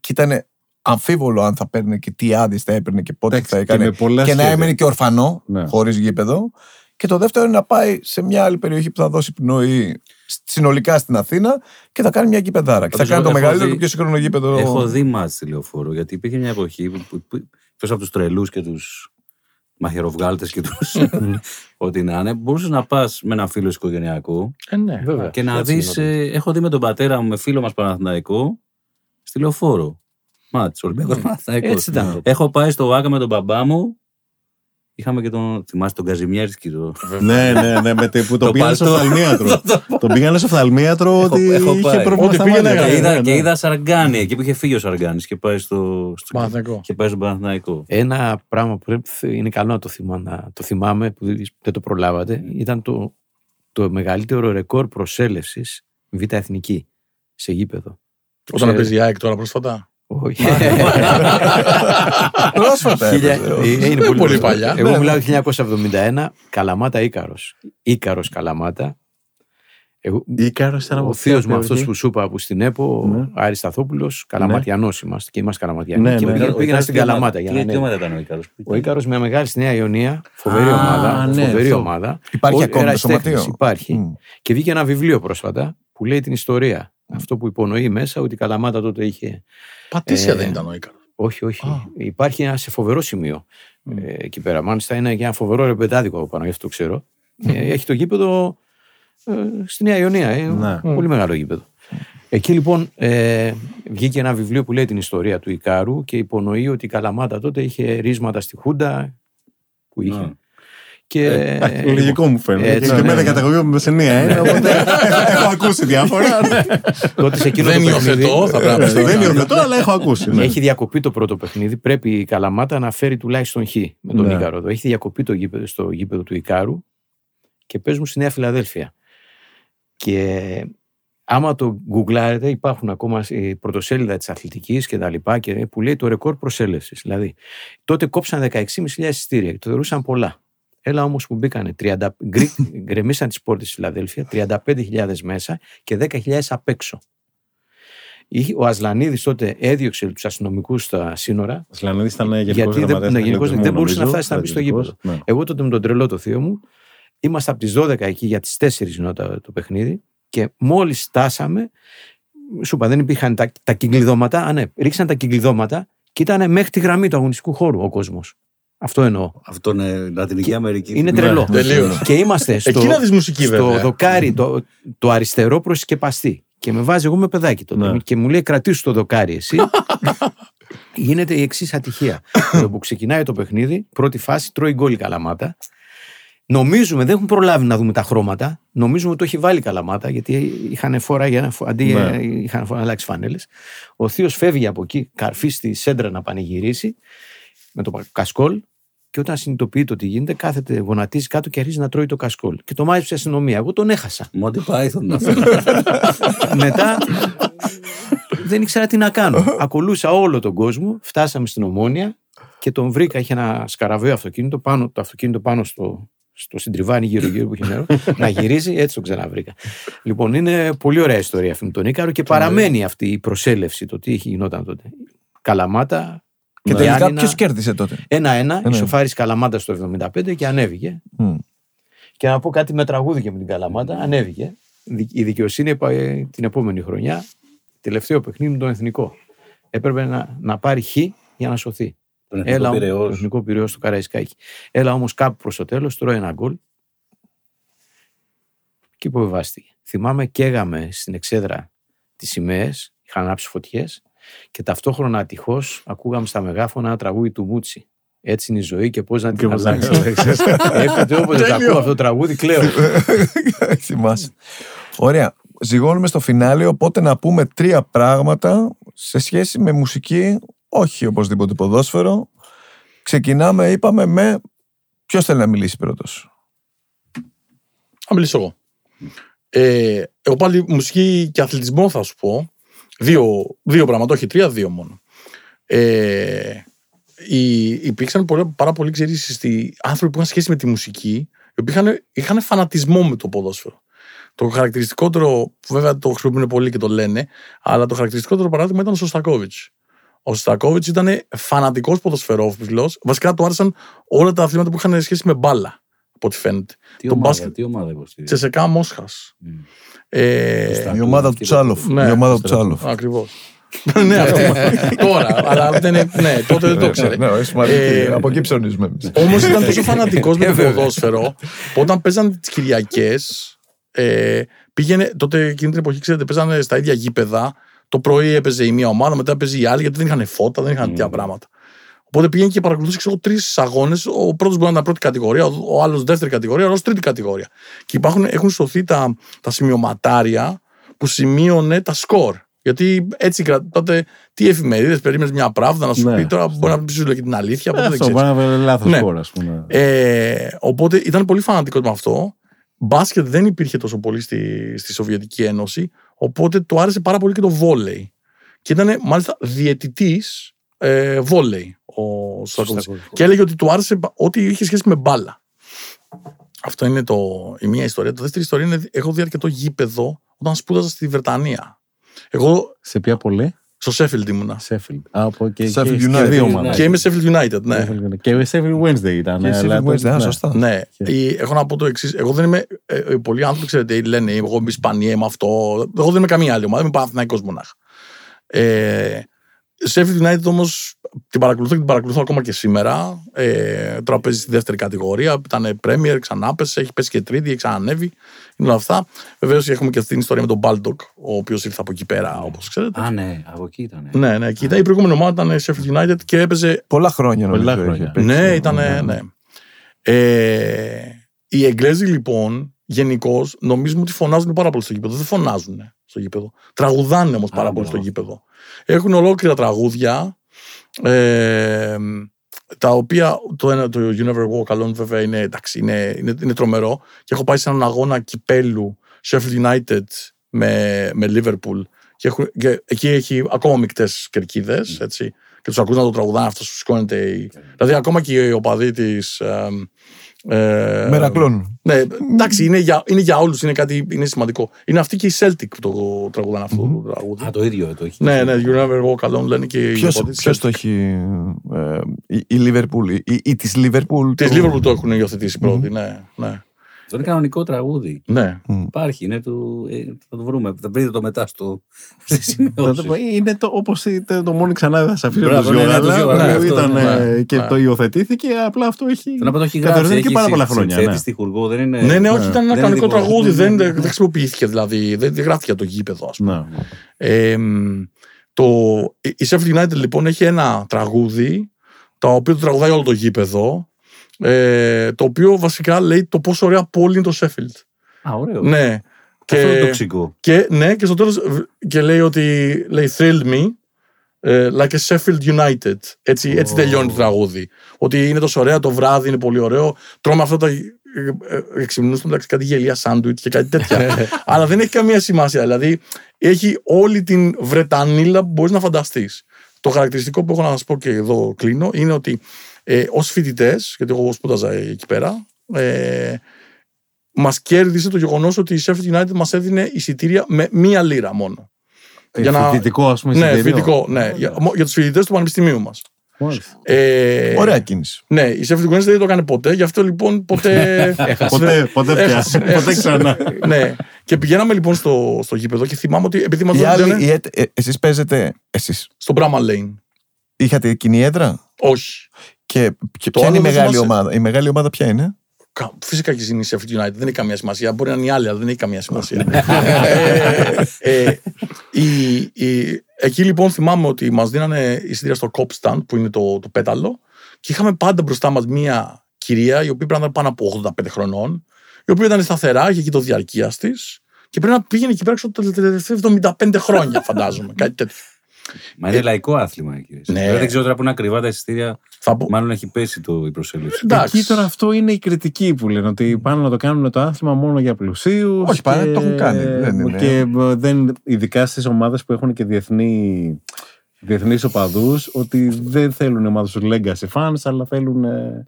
Και ήταν αμφίβολο αν θα παίρνει και τι άδειες θα έπαιρνε και πότε Εντάξει, θα και έκανε. με πολλά Και, να σχέδια. έμενε και ορφανό, Ναι. χωρίς γήπεδο. Και το δεύτερο είναι να πάει σε μια άλλη περιοχή που θα δώσει πνοή συνολικά στην Αθήνα και θα κάνει μια γήπεδάρα. Και θα Πάντως, κάνει το έχω μεγαλύτερο δει- και πιο σύγχρονο γήπεδο. Έχω δει μάτς στη λεωφόρο, γιατί υπήρχε μια εποχή που, που, που εκτός από τους τρελούς και τους μαχαιροβγάλτες και τους. ό,τι να είναι, μπορούσες να πας με ένα φίλο οικογενειακό Ε, ναι. Βέβαια. και να Έτσι δεις. γινόταν. έχω δει με τον πατέρα μου, με φίλο μας Παναθηναϊκό, στη λεωφόρο. Μάτς, Ολυμπιακό Παναθηναϊκός. Έτσι ήταν. Έχω πάει στο Βάκα με τον μπαμπά μου Είχαμε και τον. Θυμάσαι τον Καζιμιέρσκι. Το... ναι, ναι, ναι. Με που τον πήγανε στο φθαλμίατρο. τον πήγανε στο φθαλμίατρο ότι είχε πρόβλημα Και είδα, και είδα Σαργκάνη εκεί που είχε φύγει ο Σαργκάνη και πάει στο. και πάει στον Παναθηναϊκό. Ένα πράγμα που είναι καλό να το, θυμά, να το θυμάμαι που δεν το προλάβατε ήταν το, το μεγαλύτερο ρεκόρ προσέλευσης Β' Εθνική σε γήπεδο. Όταν παίζει η ΑΕΚ τώρα πρόσφατα; Όχι. Πρόσφατα. Είναι πολύ παλιά. Εγώ μιλάω 1971, Καλαμάτα Ήκαρο. Ήκαρο Καλαμάτα. Ήκαρο ήταν Ο θείος μου αυτός που σου είπα που στην ΕΠΟ, ναι. Άρης Σταθόπουλος, Καλαματιανός είμαστε και είμαστε Καλαματιανοί. Ναι, και ναι. πήγαινα στην Καλαμάτα. Τι ομάδα ήταν ο Ήκαρο. Ο Ήκαρο μια μεγάλη στη Νέα Ιωνία, φοβερή ομάδα. Φοβερή ομάδα. Υπάρχει ακόμα το σωματείο. Υπάρχει. Και βγήκε ένα βιβλίο πρόσφατα που λέει την ιστορία. Αυτό που υπονοεί μέσα ότι η Καλαμάτα τότε είχε Πατήσια ε, δεν ήταν ο Ίκαρος. Όχι, όχι. Υπάρχει ένα σε φοβερό σημείο mm. ε, εκεί πέρα. Μάλιστα είναι για ένα φοβερό ρεπετάδικο από πάνω, γι' αυτό το ξέρω. Ε, έχει το γήπεδο ε, στη Νέα Ιωνία. Ε, ναι. Πολύ μεγάλο γήπεδο. Εκεί λοιπόν ε, βγήκε ένα βιβλίο που λέει την ιστορία του Ικάρου και υπονοεί ότι η Καλαμάτα τότε είχε ρίσματα στη Χούντα που είχε. Ναι. Και... Ε, λογικό μου φαίνεται. Έτσι, και με καταγωγή μου μεσενία είναι, οπότε έχω ακούσει διάφορα. Τότε σε εκείνο δεν υιοθετώ, θα πρέπει να Δεν υιοθετώ, αλλά έχω ακούσει. Ναι. Έχει διακοπεί το πρώτο παιχνίδι. Πρέπει η Καλαμάτα να φέρει τουλάχιστον χ με τον ναι. Ίκαρο εδώ. Έχει διακοπεί το γήπεδο, στο γήπεδο του Ικάρου και παίζουν στη Νέα Φιλαδέλφια. Και άμα το γκουγκλάρετε, υπάρχουν ακόμα η πρωτοσέλιδα της αθλητικής και τα λοιπά και που λέει το ρεκόρ προσέλευσης. Δηλαδή, τότε κόψαν 16.500 εισιτήρια και το θεωρούσαν πολλά. Έλα όμως που μπήκανε 30, γκρεμίσαν τις πόρτες της Φιλαδέλφια, 35.000 μέσα και 10.000 απ' έξω. Ο Ασλανίδης τότε έδιωξε τους αστυνομικούς στα σύνορα. Ο Ασλανίδης ήταν γενικός δεν, ναι, γενικός, δεν μπορούσε να φτάσει να μπει στο γήπεδο. Ναι. Εγώ τότε με τον τρελό το θείο μου, είμαστε από τις 12 εκεί για τις 4 νότα το παιχνίδι και μόλις φτάσαμε, σου είπα δεν υπήρχαν τα, τα κυκλειδώματα. Α, ναι, ρίξαν τα κυκλειδώματα και ήταν μέχρι τη γραμμή του αγωνιστικού χώρου ο κόσμος. Αυτό εννοώ. Αυτό είναι Λατινική Αμερική. Είναι τρελό. Ναι, και είμαστε στο, μουσική, στο δοκάρι το, το αριστερό προσκεπαστή. Και με βάζει εγώ με παιδάκι τότε. Ναι. Και μου λέει κρατήσου το δοκάρι εσύ. Γίνεται η εξής ατυχία. Όταν που ξεκινάει το παιχνίδι, πρώτη φάση τρώει γκολ η καλαμάτα. Νομίζουμε, δεν έχουν προλάβει να δούμε τα χρώματα. Νομίζουμε ότι το έχει βάλει καλαμάτα, γιατί είχαν φορά για να, αντί ναι. είχαν φορά, αλλάξει φανέλες. Ο Θείος φεύγει από εκεί, καρφί στη σέντρα να πανηγυρίσει με το κασκόλ και όταν συνειδητοποιεί το τι γίνεται, κάθεται, γονατίζει κάτω και αρχίζει να τρώει το κασκόλ. Και το μάθει η αστυνομία. Εγώ τον έχασα. Μόντι Πάιθον να Μετά δεν ήξερα τι να κάνω. Ακολούσα όλο τον κόσμο, φτάσαμε στην Ομόνια και τον βρήκα. Είχε ένα σκαραβαίο αυτοκίνητο πάνω, το αυτοκίνητο πάνω στο, στο συντριβάνι γύρω-γύρω που είχε νερό, να γυρίζει, έτσι τον ξαναβρήκα. Λοιπόν, είναι πολύ ωραία ιστορία αυτή με τον Ίκαρο και παραμένει αυτή η προσέλευση, το τι είχε γινόταν τότε. Καλαμάτα, και τελικά ποιος κέρδισε τότε; Ένα-ένα, η Σοφάρη Καλαμάτα στο 75 και ανέβηκε. Mm. Και να πω κάτι με τραγούδι και με την Καλαμάτα, ανέβηκε. Η δικαιοσύνη την επόμενη χρονιά, τελευταίο παιχνίδι με τον Εθνικό. Έπρεπε να, να πάρει χ για να σωθεί. Τον Έλα, Το Εθνικό Πυραιό στο Καραϊσκάκι. Έλα όμως κάπου προς το τέλος, τρώει ένα γκολ. Και υποβιβάστηκε. Θυμάμαι, καίγαμε στην εξέδρα τις σημαίες, είχαν ανάψει φωτιές και ταυτόχρονα ατυχώς ακούγαμε στα μεγάφωνα ένα τραγούδι του Μούτσι. Έτσι είναι η ζωή και πώς να την αλλάξεις. Έποτε όποτε ακούω αυτό το τραγούδι, κλαίω. Θυμάσαι. Ωραία. Ζυγώνουμε στο φινάλε, οπότε να πούμε τρία πράγματα σε σχέση με μουσική, όχι οπωσδήποτε ποδόσφαιρο. Ξεκινάμε, είπαμε, με. Ποιος θέλει να μιλήσει πρώτος; Θα μιλήσω εγώ. Ε, εγώ πάλι μουσική και αθλητισμό θα σου πω. Δύο, δύο πράγματα, όχι τρία, δύο μόνο. Ε, οι, υπήρξαν πολλά, πάρα πολλοί ξέρεις, άνθρωποι που είχαν σχέση με τη μουσική, οι οποίοι είχαν, είχαν φανατισμό με το ποδόσφαιρο. Το χαρακτηριστικότερο, βέβαια το χρησιμοποιούν πολύ και το λένε, αλλά το χαρακτηριστικότερο παράδειγμα ήταν ο Σωστακόβιτς. Ο Σωστακόβιτς ήταν φανατικός ποδοσφαιρόφιλος. Βασικά του άρεσαν όλα τα αθλήματα που είχαν σχέση με μπάλα, από ό,τι φαίνεται. Τι το ομάδα, μπάσκετ. Τι ομάδα Τσεσεκά Μόσχας. Mm. Ε, η ομάδα του Τσάλοφ. Ναι, η ομάδα του Τσάλοφ. Ακριβώς. ναι, αυτό. Τώρα, αλλά δεν είναι, ναι, τότε δεν το ήξερε. Ναι, ε, από εκεί ψωνίζουμε Όμως ήταν τόσο φανατικός με το ποδόσφαιρο, που όταν παίζαν τις Κυριακές, ε, πήγαινε, τότε εκείνη την εποχή, ξέρετε, παίζανε στα ίδια γήπεδα. Το πρωί έπαιζε η μία ομάδα, μετά έπαιζε η άλλη, γιατί δεν είχαν φώτα, δεν είχαν τέτοια πράγματα. Οπότε πήγαινε και παρακολουθούσε ξέρω, τρεις αγώνες. Ο πρώτος μπορεί να ήταν πρώτη κατηγορία, ο άλλος δεύτερη κατηγορία, ο άλλος τρίτη κατηγορία. Και υπάρχουν, έχουν σωθεί τα, τα σημειωματάρια που σημείωνε τα σκορ. Γιατί έτσι τότε τι εφημερίδες περίμενες μια pravda να σου ναι. πει τώρα μπορεί να πεις και την αλήθεια. Ε, αυτό μπορεί να είναι λάθος ναι. ας πούμε. Ε, οπότε ήταν πολύ φανατικό με αυτό. Μπάσκετ δεν υπήρχε τόσο πολύ στη, στη Σοβιετική Ένωση. Οπότε του άρεσε πάρα πολύ και το βόλεϊ. Και ήταν μάλιστα διαιτητής ε, βόλεϊ ο Στρακόβιτ. Και έλεγε ότι του άρεσε ό,τι είχε σχέση με μπάλα. Αυτό είναι το, η μία ιστορία. Το δεύτερη ιστορία είναι έχω δει αρκετό γήπεδο όταν σπούδαζα στη Βρετανία. Εγώ, σε ποια πολύ; Στο Sheffield ήμουνα. Sheffield. Από και, Sheffield και, United. Και, και είμαι Sheffield United, ναι. Και Sheffield Wednesday ήταν. Και Sheffield Wednesday, ναι. σωστά. Ναι. Έχω να πω το εξής. Εγώ δεν είμαι. Ε, ε, πολλοί άνθρωποι ξέρετε, λένε εγώ είμαι Ισπανία, είμαι αυτό. Εγώ δεν είμαι καμία άλλη ομάδα. Είμαι Παναθηναϊκός μονάχα. Ε, Sheffield United όμως την παρακολουθώ και την παρακολουθώ ακόμα και σήμερα. Ε, τώρα παίζει στη δεύτερη κατηγορία. Ήταν Premier, ξανά πέσει, έχει πέσει και τρίτη, έχει ξανανεύει. Είναι όλα αυτά. Βεβαίως έχουμε και αυτή την ιστορία με τον Baldock, ο οποίος ήρθε από εκεί πέρα, όπως ξέρετε. Α, ναι, από εκεί ήταν. Ναι, ναι, εκεί ήταν. Η προηγούμενη ομάδα ήταν Sheffield United και έπαιζε. Πολλά χρόνια, Πολλά χρόνια. Ναι, ήταν. Ναι. Ε, οι Εγγλέζοι λοιπόν γενικώς νομίζουμε ότι φωνάζουν πάρα πολύ στο γήπεδο. Δεν φωνάζουν στο γήπεδο. Τραγουδάνε όμως πάρα πολύ στο γήπεδο. Έχουν ολόκληρα τραγούδια. Ε, τα οποία το ένα, το You Never Walk Alone, βέβαια είναι, εντάξει, είναι, είναι, είναι τρομερό. Και έχω πάει σε έναν αγώνα κυπέλου Sheffield United με, με Liverpool. Και, έχω, και εκεί έχει ακόμα μεικτές κερκίδες. Έτσι, και τους ακούς να το τραγουδάνε αυτός που σηκώνεται. Δηλαδή, ακόμα και οι οπαδοί της ε, Μερακλών. Ναι, εντάξει, είναι για, είναι για όλους, είναι κάτι είναι σημαντικό. Είναι αυτή και η Celtic που το τραγουδάνε αυτό mm-hmm. το τραγούδι. Α, το ίδιο το έχει. Ναι, ναι, You Never Walk Alone λένε και Ποιο το έχει. Ε, η, η Liverpool, η, η της Liverpool. Της Liverpool το έχουν υιοθετήσει πρώτη, ναι. ναι. Αυτό είναι κανονικό τραγούδι. Ναι. Υπάρχει, είναι του, ε, θα το βρούμε. Θα βρείτε το μετά στο. είναι το, όπως το μόνο ξανά θα σα αφήσω το Ζιώγαλα. Ήταν ναι. και το υιοθετήθηκε. Απλά αυτό έχει. Να πω το έχει γράψει. και πάρα πολλά χρόνια. Ναι. Στη Χουργό, δεν είναι. Ναι, ναι, όχι, ήταν ένα κανονικό τραγούδι. Δεν χρησιμοποιήθηκε δηλαδή. Δεν γράφτηκε το γήπεδο, ας πούμε. Το, η Sheffield United λοιπόν έχει ένα τραγούδι το οποίο το τραγουδάει όλο το γήπεδο ε, το οποίο βασικά λέει το πόσο ωραία πόλη είναι το Σέφιλτ. Α, ωραίο. Ναι. Και, Αυτό είναι τοξικό. Και, ναι, και στο τέλος και λέει ότι λέει thrilled me uh, like a Sheffield United. Έτσι, oh. έτσι τελειώνει το τραγούδι. Ότι είναι τόσο ωραία το βράδυ, είναι πολύ ωραίο. Τρώμε αυτό το. Εξυμνούν στο μεταξύ κάτι γελία σάντουιτς και κάτι τέτοια. Αλλά δεν έχει καμία σημασία. Δηλαδή έχει όλη την Βρετανίλα που μπορείς να φανταστείς. Το χαρακτηριστικό που έχω να σας πω και εδώ κλείνω είναι ότι ε, ως φοιτητές, γιατί εγώ σπούδαζα εκεί πέρα, ε, μας κέρδισε το γεγονός ότι η Sheffield United μας έδινε εισιτήρια με μία λίρα μόνο. Ε, για να... Φοιτητικό, ας πούμε. Ναι, φοιτητικό, ναι. Για, για τους φοιτητές του Πανεπιστημίου μας. Ε, Ωραία κίνηση. Ναι, η Sheffield United δεν το έκανε ποτέ, γι' αυτό λοιπόν ποτέ. ποτέ, ποτέ πιάσει. Ποτέ ξανά. ναι. Και πηγαίναμε λοιπόν στο, στο γήπεδο και θυμάμαι ότι επειδή μας δίνανε. Ε, Εσείς παίζετε. Εσείς. Στο Bramall Lane. Είχατε κοινή έδρα; Όχι. Και, και ποια είναι η μεγάλη ομάδα; Η μεγάλη ομάδα ποια είναι; Φυσικά και η Sheffield United δεν έχει καμία σημασία. Μπορεί να είναι η άλλη, αλλά δεν έχει καμία σημασία. ε, ε, η, η, εκεί λοιπόν θυμάμαι ότι μας δίνανε εισιτήρια στο Cop Stand που είναι το, το πέταλο και είχαμε πάντα μπροστά μας μία κυρία η οποία πρέπει να ήταν πάνω από 85 χρονών, η οποία ήταν σταθερά, είχε εκεί το διαρκείας της και πρέπει να πήγαινε εκεί πέρα τα τελευταία 75 χρόνια, φαντάζομαι. κάτι τέτοιο. Μα είναι ε, λαϊκό άθλημα, κύριε. Ναι. Δεν ξέρω τώρα που είναι ακριβά τα εισιτήρια. Θα... Μάλλον έχει πέσει το, η προσέλευση. Εντάξει. Εκεί τώρα αυτό είναι η κριτική που λένε. Ότι πάνε να το κάνουν το άθλημα μόνο για πλουσίους. Όχι, και... πάνε το έχουν κάνει. Δεν είναι. Και δεν, ειδικά στις ομάδες που έχουν και διεθνή διεθνείς οπαδούς ότι δεν θέλουν ομάδα τους legacy fans, αλλά θέλουν.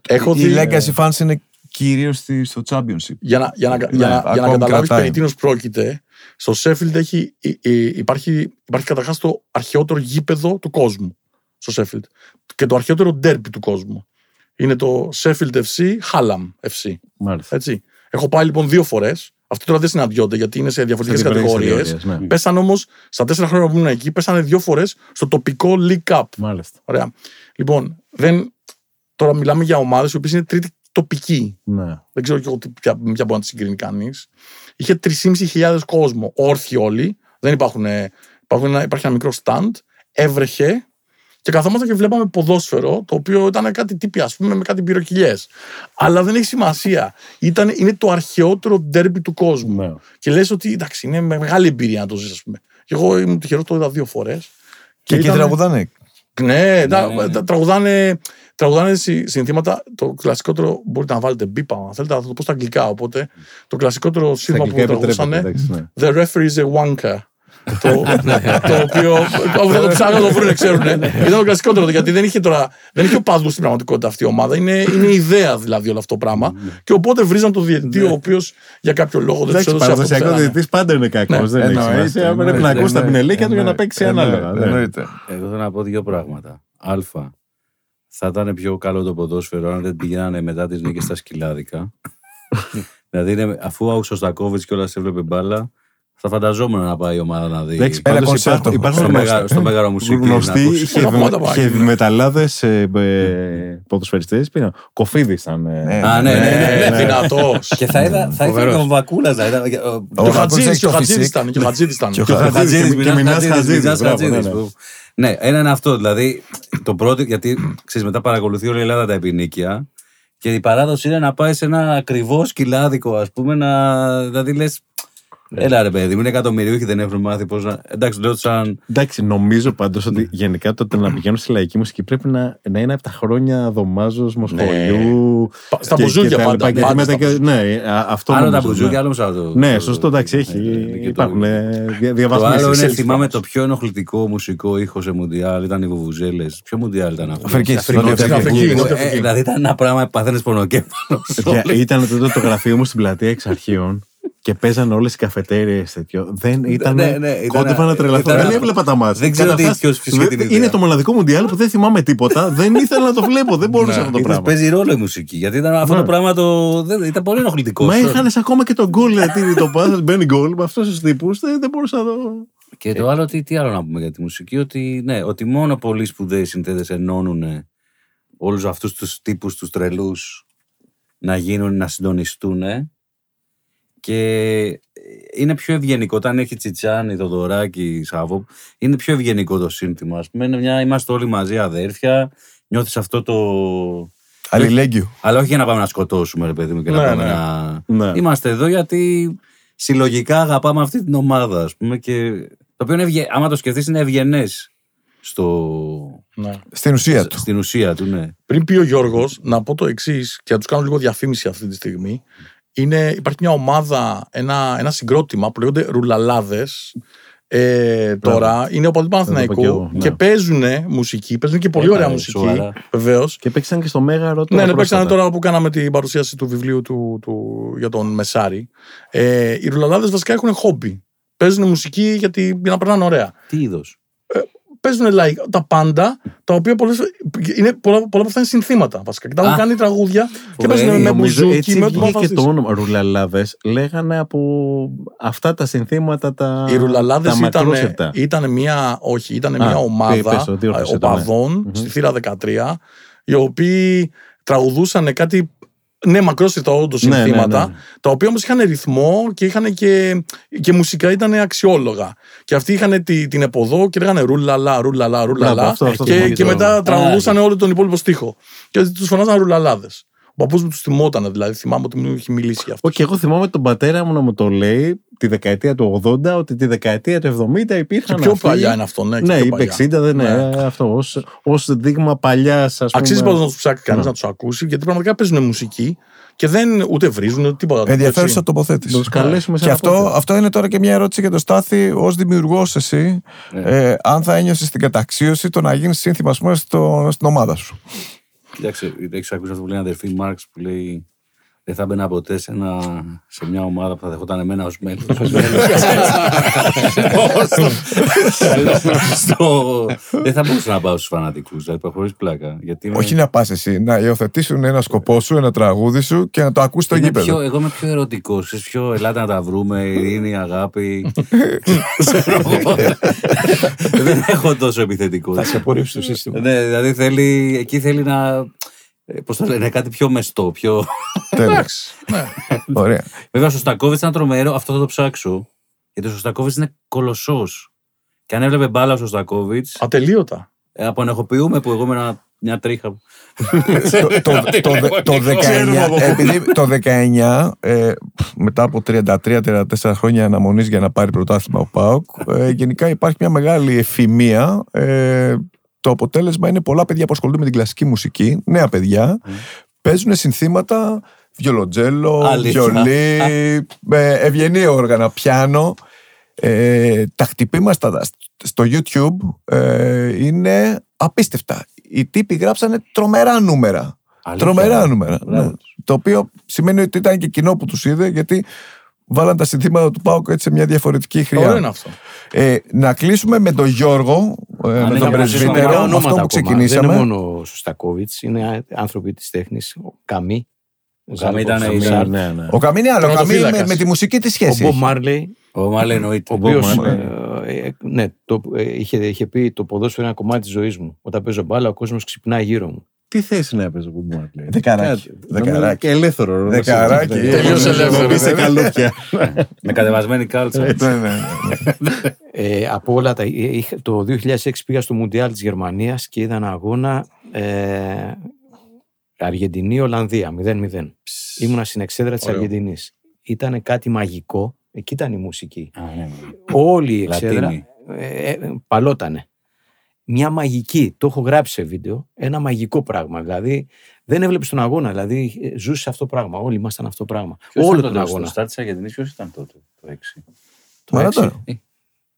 Έχω Οι legacy fans είναι κυρίως στο championship. Για να, για να, ναι, για να, για να καταλάβεις περί τίνος πρόκειται, στο Sheffield έχει, υπάρχει, υπάρχει καταρχάς το αρχαιότερο γήπεδο του κόσμου. Στο Sheffield. Και το αρχαιότερο ντέρμπι του κόσμου. Είναι το Sheffield FC, Hallam FC. Μάλιστα. Έτσι. Έχω πάει λοιπόν δύο φορές. Αυτοί τώρα δεν συναντιόνται γιατί είναι σε διαφορετικές κατηγορίες. Ναι. Πέσαν όμως, στα τέσσερα χρόνια που ήμουν εκεί, πέσανε δύο φορές στο τοπικό League Cup. Μάλιστα. Ωραία. Λοιπόν, δεν, τώρα μιλάμε για ομάδες οι οποίες είναι τρίτη τοπική. Ναι. Δεν ξέρω και εγώ ποια, ποια μπορεί να τη συγκρίνει κανείς. Είχε 3.500 κόσμο, όρθιοι όλοι. Δεν υπάρχουν, υπάρχουν υπάρχει ένα μικρό stand. Έβρεχε και καθόμαστε και βλέπαμε ποδόσφαιρο, το οποίο ήταν κάτι τύπη, ας πούμε, με κάτι πυροκυλιές. Αλλά δεν έχει σημασία. Ήταν, είναι το αρχαιότερο ντέρμπι του κόσμου. Ναι. Και λες ότι εντάξει, είναι μεγάλη εμπειρία να το ζεις, ας πούμε. Και εγώ ήμουν τυχερός, το είδα δύο φορές. Και, εκεί τραγουδάνε. Ναι, ναι, τα, ναι. τραγουδάνε, τραγουδάνε συνθήματα. Το κλασικότερο μπορείτε να βάλετε μπίπα, αν θέλετε, θα το πω στα αγγλικά. Οπότε το κλασικότερο σύνθημα που τραγουδούσαν. Ναι. The referee is a wanker το, το οποίο. Αυτό το ψάχνω το βρουν, ξέρουν. Ήταν το κλασικότερο γιατί δεν είχε τώρα. Δεν είχε οπαδού στην πραγματικότητα αυτή η ομάδα. Είναι, είναι ιδέα δηλαδή όλο αυτό το πράγμα. Και οπότε βρίζαν το διαιτητή, ο οποίος για κάποιο λόγο δεν τους έδωσε αυτό. Ο διαιτητής πάντα είναι κακός. Δεν έχει σημασία. Πρέπει να ακούσει τα πινελίκια του για να παίξει ανάλογα. Εγώ θέλω να πω δύο πράγματα. Α, θα ήταν πιο καλό το ποδόσφαιρο αν δεν πηγαίνανε μετά τις νίκες στα σκυλάδικα. δηλαδή, αφού ο Σωστακόβιτ κιόλας έβλεπε μπάλα, θα φανταζόμουν να πάει η ομάδα να δει. Εντάξει, πέρα κονσέρτο. Υπάρχουν στο, μεγάλο, στο μεγάλο μουσική. Γνωστοί χευμεταλλάδε ποδοσφαιριστές. Κοφίδης ήταν. Α, ναι, ναι. Δυνατός. Και θα είδα και ο Βακούλας. Ο Χατζίδη ήταν. Και ο Χατζίδη ήταν. Και ο Χατζίδη. Και Μινάς Χατζίδη. Ναι, ένα είναι αυτό. Δηλαδή, το πρώτο, γιατί ξέρεις, μετά παρακολουθεί όλη η Ελλάδα τα επινίκια. Και η παράδοση είναι να πάει σε ένα ακριβώ σκυλάδικο, ας πούμε, να. Δηλαδή λες, ναι. Έλα ρε παιδί μου, είναι εκατομμυρίουχοι, δεν έχουν μάθει πώ να. Εντάξει, λέω σαν. Εντάξει, νομίζω πάντω ότι γενικά το να πηγαίνω στη λαϊκή μουσική πρέπει να, να είναι από τα χρόνια δωμάζο, μοσχολιού. Ναι. Στα μπουζούκια πάντα. Και πάντα στα ναι, αυτό άλλο τα μπουζούκια, άλλο σαν Ναι, σωστό, εντάξει, έχει. Ναι, υπάρχουν διαβασμίσει. Το άλλο είναι, θυμάμαι το πιο ενοχλητικό μουσικό ήχο σε Μουντιάλ ήταν οι Βουβουζέλε. Ποιο Μουντιάλ ήταν αυτό. Αφρική. Δηλαδή ήταν ένα πράγμα παθαίνει πονοκέφαλο. Ήταν το γραφείο μου στην πλατεία εξ αρχείων και παίζανε όλες οι καφετέρειες τέτοιο. Δεν ήταν. Ναι, ναι, κόντευα να τρελαθώ. Δεν έβλεπα τα μάτια. Δεν ξέρω τι την Είναι το μοναδικό μουντιάλ που δεν θυμάμαι τίποτα. δεν ήθελα να το βλέπω. Δεν μπορούσα αυτό το πράγμα. Παίζει ρόλο η μουσική. Γιατί ήταν αυτό το πράγμα το. Ήταν πολύ ενοχλητικός. Μα είχαν ακόμα και τον γκολ. Γιατί το πα, μπαίνει γκολ με αυτούς τους τύπους. Δεν μπορούσα να το. Και το άλλο, τι, τι άλλο να πούμε για τη μουσική, ότι, ναι, ότι μόνο πολύ σπουδαίοι συνθέτες ενώνουν όλους αυτούς τους τύπους, τους τρελούς να γίνουν, να συντονιστούν και είναι πιο ευγενικό. Όταν έχει Τσιτσάνι, Δωράκι, Σάββο, είναι πιο ευγενικό το σύνθημα. Α πούμε, μια, είμαστε όλοι μαζί αδέρφια. Νιώθεις αυτό το. Αλληλέγγυο. Αλλά όχι για να πάμε να σκοτώσουμε, ρε παιδί μου, και να ναι, πάμε ναι. να. Ναι. Είμαστε εδώ γιατί συλλογικά αγαπάμε αυτή την ομάδα, ας πούμε. Και... Το οποίο, είναι, άμα το σκεφτείς, είναι ευγενές. Στο... Ναι. Στην ουσία του. Στην ουσία του, ναι. Πριν πει ο Γιώργος, να πω το εξής και να τους κάνω λίγο διαφήμιση αυτή τη στιγμή είναι, υπάρχει μια ομάδα, ένα, ένα συγκρότημα που λέγονται Ρουλαλάδες. Ε, τώρα είναι ο παδί Παναθηναϊκού ναι. και παίζουν μουσική, παίζουν και πολύ ωραία μουσική. Βεβαίως. Και παίξαν και στο Μέγαρο τώρα. Ναι, ναι παίξαν τώρα που κάναμε την παρουσίαση του βιβλίου του, του, για τον Μεσάρη. Ε, οι Ρουλαλάδες βασικά έχουν χόμπι. Παίζουν μουσική γιατί για να περνάνε ωραία. Τι είδος; Παίζουν like, τα πάντα, τα οποία πολλές, είναι, πολλά, πολλά από αυτά είναι συνθήματα βασικά. Και τα έχουν κάνει τραγούδια και παίζουν με μπουζούκι, με ό,τι και το όνομα Ρουλαλάδες λέγανε από αυτά τα συνθήματα τα. Οι Ρουλαλάδες ήταν, ήταν, μια, όχι, ήταν μια ομάδα οπαδών ναι. στη θύρα 13, οι οποίοι τραγουδούσαν κάτι ναι, μακρόσυρτα όντως ναι, συνθήματα, ναι, ναι, τα οποία όμως είχαν ρυθμό και είχαν και, και μουσικά ήταν αξιόλογα. Και αυτοί είχαν τη, την εποδό και λέγανε ρουλαλά, ρουλαλά, ρουλαλά. Και, και μετά τραγουδούσαν όλο τον υπόλοιπο στίχο. Και τους φωνάζαν ρουλαλάδες. Ο παππούς μου τους θυμόταν, δηλαδή θυμάμαι ότι μου είχε μιλήσει για αυτό. Όχι, εγώ θυμάμαι τον πατέρα μου να μου το λέει τη δεκαετία του 80, ότι τη δεκαετία του 70 υπήρχαν. Και πιο αυτοί... παλιά είναι αυτό, ναι. Ναι, η 60 δεν είναι ναι. αυτό. Ω δείγμα παλιάς, ας πούμε. Αξίζει πάντως να τους ψάξει κανείς ναι. να τους ακούσει, γιατί πραγματικά παίζουν μουσική και δεν ούτε βρίζουν ούτε τίποτα. Ενδιαφέρουσα τοποθέτησης. καλέσουμε και αυτό, αυτό είναι τώρα και μια ερώτηση για το Στάθη ως δημιουργός εσύ. Ναι. Ε, αν θα ένιωσες την καταξίωση το να γίνεις σύνθημα πούμε, στο, στην ομάδα σου. Κοιτάξτε, έχεις ακούσει αυτό που λέει αδερφή Μάρξ που λέει δεν θα μπαίνα ποτέ σε, ένα, σε μια ομάδα που θα δεχόταν εμένα ως μέλος. δεν θα μπορούσα να πάω στους φανατικούς, δηλαδή χωρίς πλάκα. Γιατί Όχι να πας εσύ, να υιοθετήσουν ένα σκοπό σου, ένα τραγούδι σου και να το ακούσεις στο γήπεδο. Πιο, εγώ είμαι πιο ερωτικός, είσαι πιο ελάτε να τα βρούμε, ειρήνη, αγάπη. δεν έχω τόσο επιθετικό. Θα σε απορρίψει το σύστημα. Ναι, δηλαδή θέλει, εκεί θέλει να ε, Πώς το λένε, κάτι πιο μεστό, πιο. Τέλος. ναι. Ωραία. Βέβαια, ο Σωστακόβιτ ήταν τρομερό, αυτό θα το ψάξω. Γιατί ο Σωστακόβιτ είναι κολοσσός. Και αν έβλεπε μπάλα ο Σωστακόβιτ. Ατελείωτα. Ε, απονεχοποιούμε που εγώ ήμουν μια τρίχα. το, 19, επειδή το 19, ε, μετά από 33-34 χρόνια αναμονής για να πάρει πρωτάθλημα ο ΠΑΟΚ, ε, γενικά υπάρχει μια μεγάλη εφημεία. Ε, το αποτέλεσμα είναι πολλά παιδιά που ασχολούνται με την κλασική μουσική, νέα παιδιά, mm. παίζουν συνθήματα βιολοτζέλο, βιολί, ευγενή όργανα, πιάνο. Ε, τα χτυπήματα στο YouTube ε, είναι απίστευτα. Οι τύποι γράψανε τρομερά νούμερα. τρομερά νούμερα. Ναι. Το οποίο σημαίνει ότι ήταν και κοινό που τους είδε, γιατί βάλαν τα συνθήματα του Πάουκ έτσι σε μια διαφορετική χρειά. είναι αυτό. Ε, να κλείσουμε με τον Γιώργο, ε, με τον πρεσβύτερο, αυτό που ξεκινήσαμε. Δεν είναι μόνο ο Στακόβιτ, είναι άνθρωποι της τέχνης. Ο Καμί. Ο Καμί ήταν ναι, ναι. Ο Καμί είναι άλλο. Ο Καμί με, με, τη μουσική της σχέση. Ο Μπομπ Μάρλεϊ. Ο Μάρλεϊ εννοείται. Ο οποίος. Ε, ναι, το, ε, είχε, είχε πει το ποδόσφαιρο είναι ένα κομμάτι της ζωής μου. Όταν παίζω μπάλα, ο κόσμος ξυπνάει γύρω μου. Τι θέση να έπαιζε ο Μπουμάρ, Δεκαράκι. Δεκαράκι. Και ελεύθερο. Δεκαράκι. Τελείω ελεύθερο. Σε καλούπια. Με κατεβασμένη κάλτσα. Ναι, ναι, ναι. ε, από όλα τα. Το 2006 πήγα στο Μουντιάλ της Γερμανίας και είδα ένα αγώνα. Ε, Αργεντινή-Ολλανδία 0-0. Ήμουνα στην εξέδρα της Αργεντινής. Ήταν κάτι μαγικό. Εκεί ήταν η μουσική. Όλη η εξέδρα ε, παλότανε μια μαγική, το έχω γράψει σε βίντεο, ένα μαγικό πράγμα. Δηλαδή δεν έβλεπες τον αγώνα, δηλαδή ε, ζούσε αυτό το πράγμα. Όλοι ήμασταν αυτό το πράγμα. Ποιος Όλο τον αγώνα. Το στάτησα γιατί ποιος ήταν τότε, το 6. Το Μαραντόνα.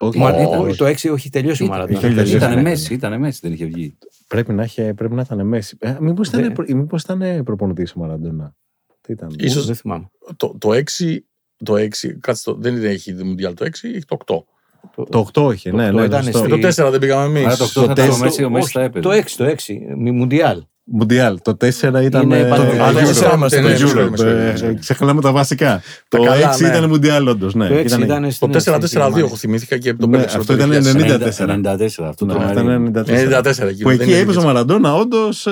Όχι, όχι, το 6 όχι τελειώσει ο Μαραντόνα. Ήταν μέση, ήταν μέση, δεν είχε βγει. Πρέπει να, είχε, πρέπει να ήταν μέση. Ε, Μήπως ήταν, μήπως ήταν προπονητής ο Μαραντόνα. Τι ήταν; Ίσως, δεν θυμάμαι. Το, το 6, το 6 κάτσε, το, δεν έχει Μουντιάλ το 6, έχει το 8. Το 8 είχε, ναι. ναι, ήταν στο... Το 4 δεν πήγαμε εμείς. Το 8 το, το, Μέση, ο Μέσης θα έπαιρνε. Το 6, το 6. Μουντιάλ. Μουντιάλ. Το 4 ήταν. Είναι το Euro. Ξεχνάμε τα βασικά. Το 6 ήταν Μουντιάλ, όντως. Το 4-4-2 έχω θυμήθηκα και το 5 Αυτό ήταν 94. 94. Αυτό ήταν 94. Που εκεί έπαιζε ο Μαραντόνα, όντως.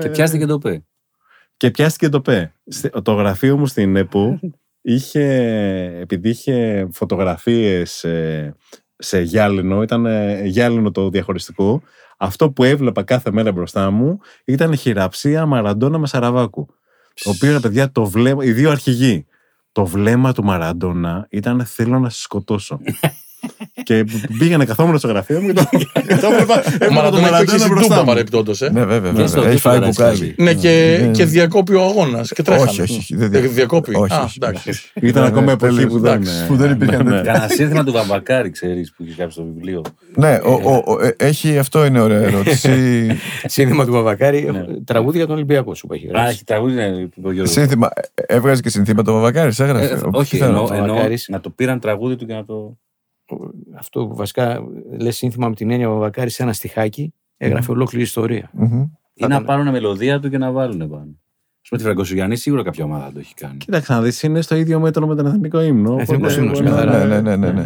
Και πιάστηκε το ΠΕ. Και πιάστηκε το ΠΕ. Το γραφείο μου στην ΕΠΟ είχε, επειδή είχε φωτογραφίες σε γυάλινο, ήταν γυάλινο το διαχωριστικό, αυτό που έβλεπα κάθε μέρα μπροστά μου ήταν χειραψία Μαραντόνα με Σαραβάκου. Το οποίο, παιδιά, το βλέμμα, οι δύο αρχηγοί, το βλέμμα του Μαραντόνα ήταν θέλω να σε σκοτώσω. και πήγαινε καθόμουν στο γραφείο μου και το έβλεπα. Μαραντόνα έχεις μπροστά παρεπτόντω. Ε. Ναι, βέβαια. βέβαια. Έχει φάει μπουκάλι. Ναι, και διακόπη ο αγώνας. Και τρέχανε. Όχι, όχι. Διακόπη. Ήταν ακόμα εποχή που δεν υπήρχαν τέτοια. Κανένα σύνθημα του Βαμπακάρη, ξέρεις που έχει γράψει στο βιβλίο. Ναι, έχει αυτό είναι ωραία ερώτηση. Σύνθημα του Βαμπακάρη, τραγούδι για τον Ολυμπιακό σου που έχει γράψει. Έχει τραγούδι Σύνθημα. Έβγαζε και σύνθημα του Βαμπακάρη, έγραφε. Όχι, να το πήραν τραγούδι του και να το αυτό που βασικά λες σύνθημα με την έννοια Βαβακάρη σε ένα στιχάκι, έγραφε mm. ολόκληρη ιστορία. Mm-hmm. Ή να πάρουν μελωδία του και να βάλουν πάνω. Α πούμε τη Φραγκοσουγιανή σίγουρα κάποια ομάδα το έχει κάνει. Κοίταξε να δεις, είναι στο ίδιο μέτρο με τον εθνικό ύμνο. Εθνικός ύμνος, ναι, ναι, ναι, ναι, ναι.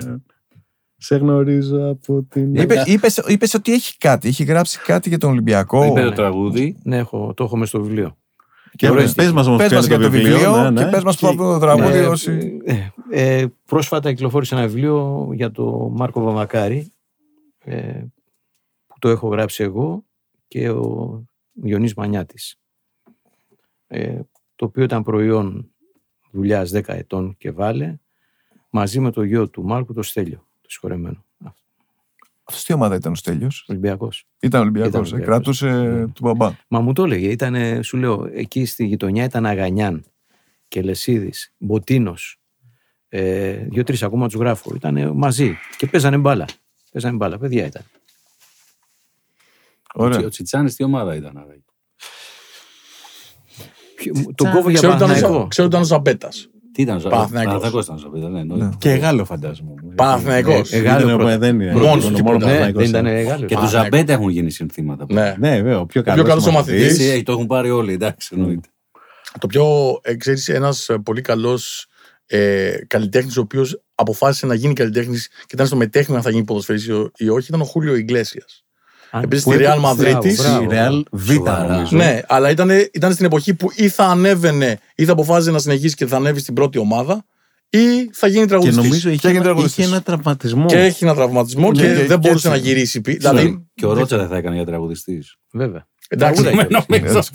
Σε γνωρίζω από την. Είπε είπες, ότι έχει κάτι, έχει γράψει κάτι για τον Ολυμπιακό. Είπε το τραγούδι. Ναι, έχω, το έχω μέσα στο βιβλίο. Και πες μας όμως πες για το βιβλίο ναι, ναι. και πες μας που θα το τραγούδι ναι, όσοι... Ε, ε, πρόσφατα κυκλοφόρησε ένα βιβλίο για το Μάρκο Βαμακάρη ε, που το έχω γράψει εγώ και ο Ιωνής Μανιάτης. Ε, το οποίο ήταν προϊόν δουλειάς 10 ετών και βάλε μαζί με το γιο του Μάρκου το Στέλιο το συγχωρεμένο αυτός τι ομάδα ήταν ο Στέλιος; Ολυμπιακός. Ήταν Ολυμπιακός. Ε, κράτουσε ναι. του μπαμπά. Μα μου το έλεγε. Ήτανε, σου λέω, εκεί στη γειτονιά ήταν Αγανιάν και Λεσίδη, Μποτίνος. Ε, Δύο-τρεις ακόμα τους γράφω. Ήταν μαζί και παίζανε μπάλα. Παίζανε μπάλα. Παιδιά ήταν. Ωραία. Ο Τσιτσάνης τι ομάδα ήταν. Τον κόβω για Παναθηναϊκό. Ξέρω ότι ήταν ο Ζαμπέτας. Τι ήταν ο Παναθηναϊκός ήταν ο ναι, ναι. Και Γάλλο φαντάζομαι. Παναθηναϊκός. Γάλλο δεν είναι. Μόνος δεν ήταν Γάλλο. Και του Ζαμπέτα έχουν γίνει συνθήματα. Ναι, ναι βέβαια. Ο πιο καλός μαθητής. Το έχουν πάρει όλοι, εντάξει, εννοείται. Το πιο, ε, ξέρεις, ένας ε, πολύ καλός ε, καλλιτέχνης, ο οποίος αποφάσισε να γίνει καλλιτέχνης και ήταν στο μετέχνημα αν θα γίνει ποδοσφαιριστής ή όχι, ήταν ο Χούλιο Ιγκλέσιας. Επίση στη Real Madrid. Η Real Β, Ναι, αλλά ήταν, ήταν στην εποχή που ή θα ανέβαινε ή θα αποφάσιζε να συνεχίσει και θα ανέβει στην πρώτη ομάδα, ή θα γίνει τραγουδιστής. Και νομίζω είχε, ένα, είχε ένα τραυματισμό. Και έχει ένα τραυματισμό και, και, δεν μπορούσε να γυρίσει. Δηλαδή... Και ο Ρότσα δεν θα έκανε για τραγουδιστής. Βέβαια. Εντάξει,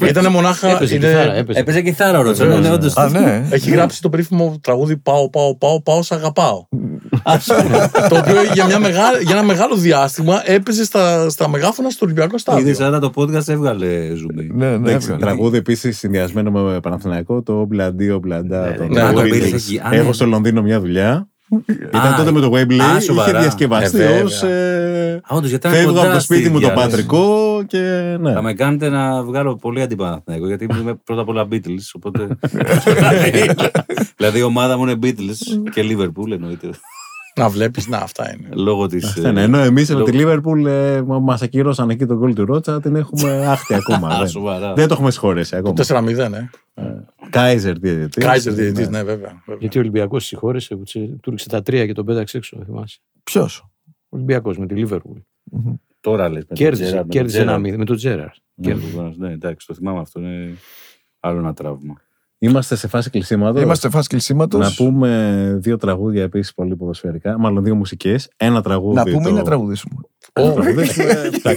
ήταν μονάχα. Έπαιζε, είναι... κιθάρα, έπαιζε. έπαιζε κιθάρα ο Ρότσα. Ναι, ναι, Α, ναι. Έχει γράψει το περίφημο τραγούδι Πάω, πάω, πάω, πάω, σ' αγαπάω. το οποίο για, μια μεγάλη, για ένα μεγάλο διάστημα έπαιζε στα, στα μεγάφωνα στο Ολυμπιακό Στάδιο. Είδες άρα το podcast έβγαλε ζουμί. Ναι, ναι, Τραγούδι επίσης συνδυασμένο με Παναθηναϊκό, το Μπλαντί, ο Μπλαντά. Έχω στο Λονδίνο μια δουλειά ήταν τότε με το Webley, είχε διασκευαστεί ως. Φεύγω από το σπίτι μου το πατρικό και. Ναι. Θα με κάνετε να βγάλω πολύ αντιπαναθηναϊκό, γιατί είμαι πρώτα απ' όλα Beatles. Οπότε... δηλαδή η ομάδα μου είναι Beatles και Liverpool εννοείται. Να βλέπεις, να αυτά είναι. Λόγω της. Ναι, ναι, ενώ εμείς με τη Λίβερπουλ μα ακυρώσαν εκεί τον γκολ του Ρότσα, την έχουμε άχτη ακόμα. δεν το έχουμε συγχωρέσει ακόμα. 4-0, ναι. Κάιζερ διαιτητής. Κάιζερ διαιτητής, ναι, βέβαια. Γιατί ο Ολυμπιακός συγχώρεσε, του ρίξε τα τρία και τον πέταξε έξω, θυμάσαι. Ποιος; Ο Ολυμπιακός με τη Λίβερπουλ. Τώρα λες. Κέρδισε ένα μηδέν με τον Τζέραρ. Ναι, εντάξει, το θυμάμαι αυτό. Είναι άλλο ένα τραύμα. Είμαστε σε φάση κλεισίματος. Είμαστε σε φάση κλεισίματος. Να πούμε δύο τραγούδια επίσης πολύ ποδοσφαιρικά. Μάλλον δύο μουσικές. Ένα τραγούδι. Να πούμε το... ή να τραγουδήσουμε.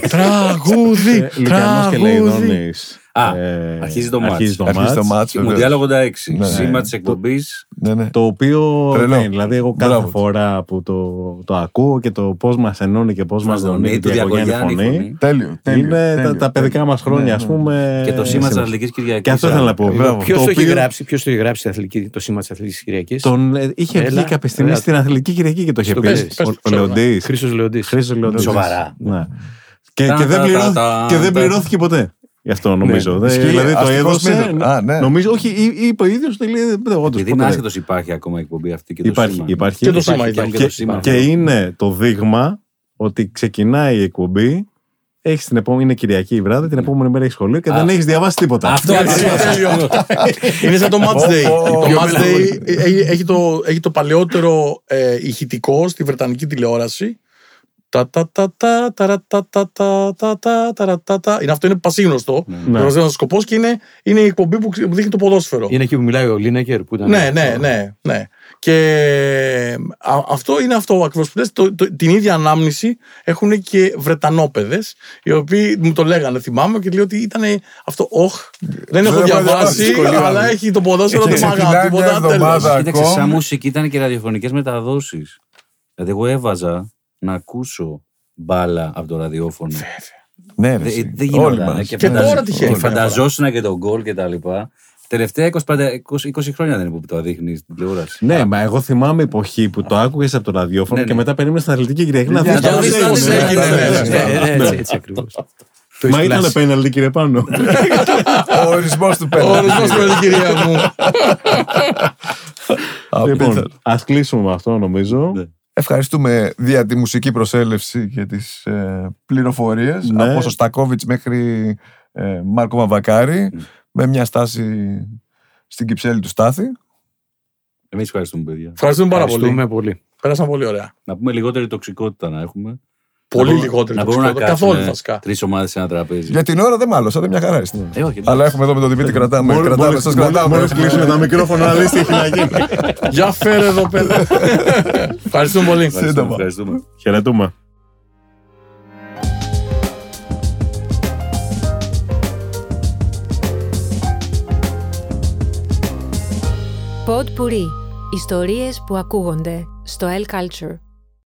Τραγούδι! Λουκανό και Λεϊδόνης. Α, ε, αρχίζει το μάτς. Αρχίζει το μάτς. Μουντιάλ 86. Ναι, Σήμα της εκπομπής. Ναι, ναι. Το οποίο. Ναι, δηλαδή, εγώ κάθε Μπράβο. φορά που το, το ακούω και το πώς μας ενώνει και πώς μας δονεί την διακογένεια φωνή. Τέλειο. τέλειο είναι τέλειο. Τα, τα παιδικά μας χρόνια, ας πούμε. Και το σήμα της Αθλητικής Κυριακής. Και αυτό ήθελα να πω. Ποιος το έχει γράψει, ποιος το έχει γράψει το σήμα της Αθλητικής Κυριακής; Τον είχε βγει κάποια στιγμή στην Αθλητική Κυριακή και το είχε πει. Ο Λεοντής. Χρήσος Λεοντής. Σοβαρά. Και δεν πληρώθηκε ποτέ. Γι' αυτό νομίζω. Ναι. δηλαδή το έδωσε. Α, ναι. Νομίζω, όχι, είπε ο ίδιος. Γιατί είναι άσχετος υπάρχει ακόμα η εκπομπή αυτή και το υπάρχει, σήμα. Υπάρχει. Και το σήμα ήταν. Και, και, και είναι το δείγμα ότι ξεκινάει η εκπομπή έχει την επόμενη, είναι Κυριακή η βράδυ, την επόμενη μέρα έχεις σχολείο και δεν έχεις διαβάσει τίποτα. Αυτό είναι σαν το Match Day. Το Match Day έχει το παλαιότερο ηχητικό στη Βρετανική τηλεόραση είναι αυτό είναι πασίγνωστο. Ναι. Ο σκοπό και είναι, είναι η εκπομπή που δείχνει το ποδόσφαιρο. Είναι εκεί που μιλάει ο Λίνεκερ που ήταν. Ναι, ναι, ναι. ναι. Και αυτό είναι αυτό ακριβώ που λες. την ίδια ανάμνηση έχουν και Βρετανόπαιδε, οι οποίοι μου το λέγανε, θυμάμαι, και λέει ότι ήταν αυτό. Όχ, δεν έχω διαβάσει, αλλά έχει το ποδόσφαιρο του μαγά. Κοίταξε, σαν μουσική ήταν και ραδιοφωνικέ μεταδόσει. Δηλαδή, εγώ έβαζα να ακούσω μπάλα από το ραδιόφωνο. Ναι, δεν δε γινόταν. Και, και τώρα τυχαίνει. Φανταζόσουν και τον γκολ και τα λοιπά. Τελευταία 25, 20, 20 χρόνια δεν είναι που το δείχνει στην τηλεόραση. Ναι, μα εγώ θυμάμαι εποχή που το άκουγε από το ραδιόφωνο ναι, και ναι. μετά περίμενε στην Αθλητική Κυριακή να δει το Έτσι ακριβώ. Μα ήταν πέναλτι, κύριε Πάνο. Ο ορισμό του πέναλτι. Ο ορισμό του πέναλτι, κυρία μου. Λοιπόν, α κλείσουμε με αυτό, νομίζω. Ευχαριστούμε δια τη μουσική προσέλευση και τις ε, πληροφορίες ναι. από Σωστακόβιτς μέχρι ε, Μάρκο Μαβακάρη με μια στάση στην Κυψέλη του Στάθη. Εμείς ευχαριστούμε παιδιά. Ευχαριστούμε πάρα πολύ. πολύ. Πέρασαν πολύ ωραία. Να πούμε λιγότερη τοξικότητα να έχουμε. Πολύ λιγότερη να μπορούμε να καθόλου βασικά. Τρεις ομάδες σε ένα τραπέζι. Για την ώρα δεν μάλωσα, δεν μια χαρά είστε. Ε, Αλλά έχουμε εδώ με τον Δημήτρη κρατάμε. Κρατάμε, σας κρατάμε. Μόλις κλείσουμε τα μικρόφωνα να δει τι έχει να γίνει. Για φέρε εδώ πέρα. Ευχαριστούμε πολύ. Ευχαριστούμε. Χαιρετούμε. Pod Puri. Ιστορίες που ακούγονται στο El Culture.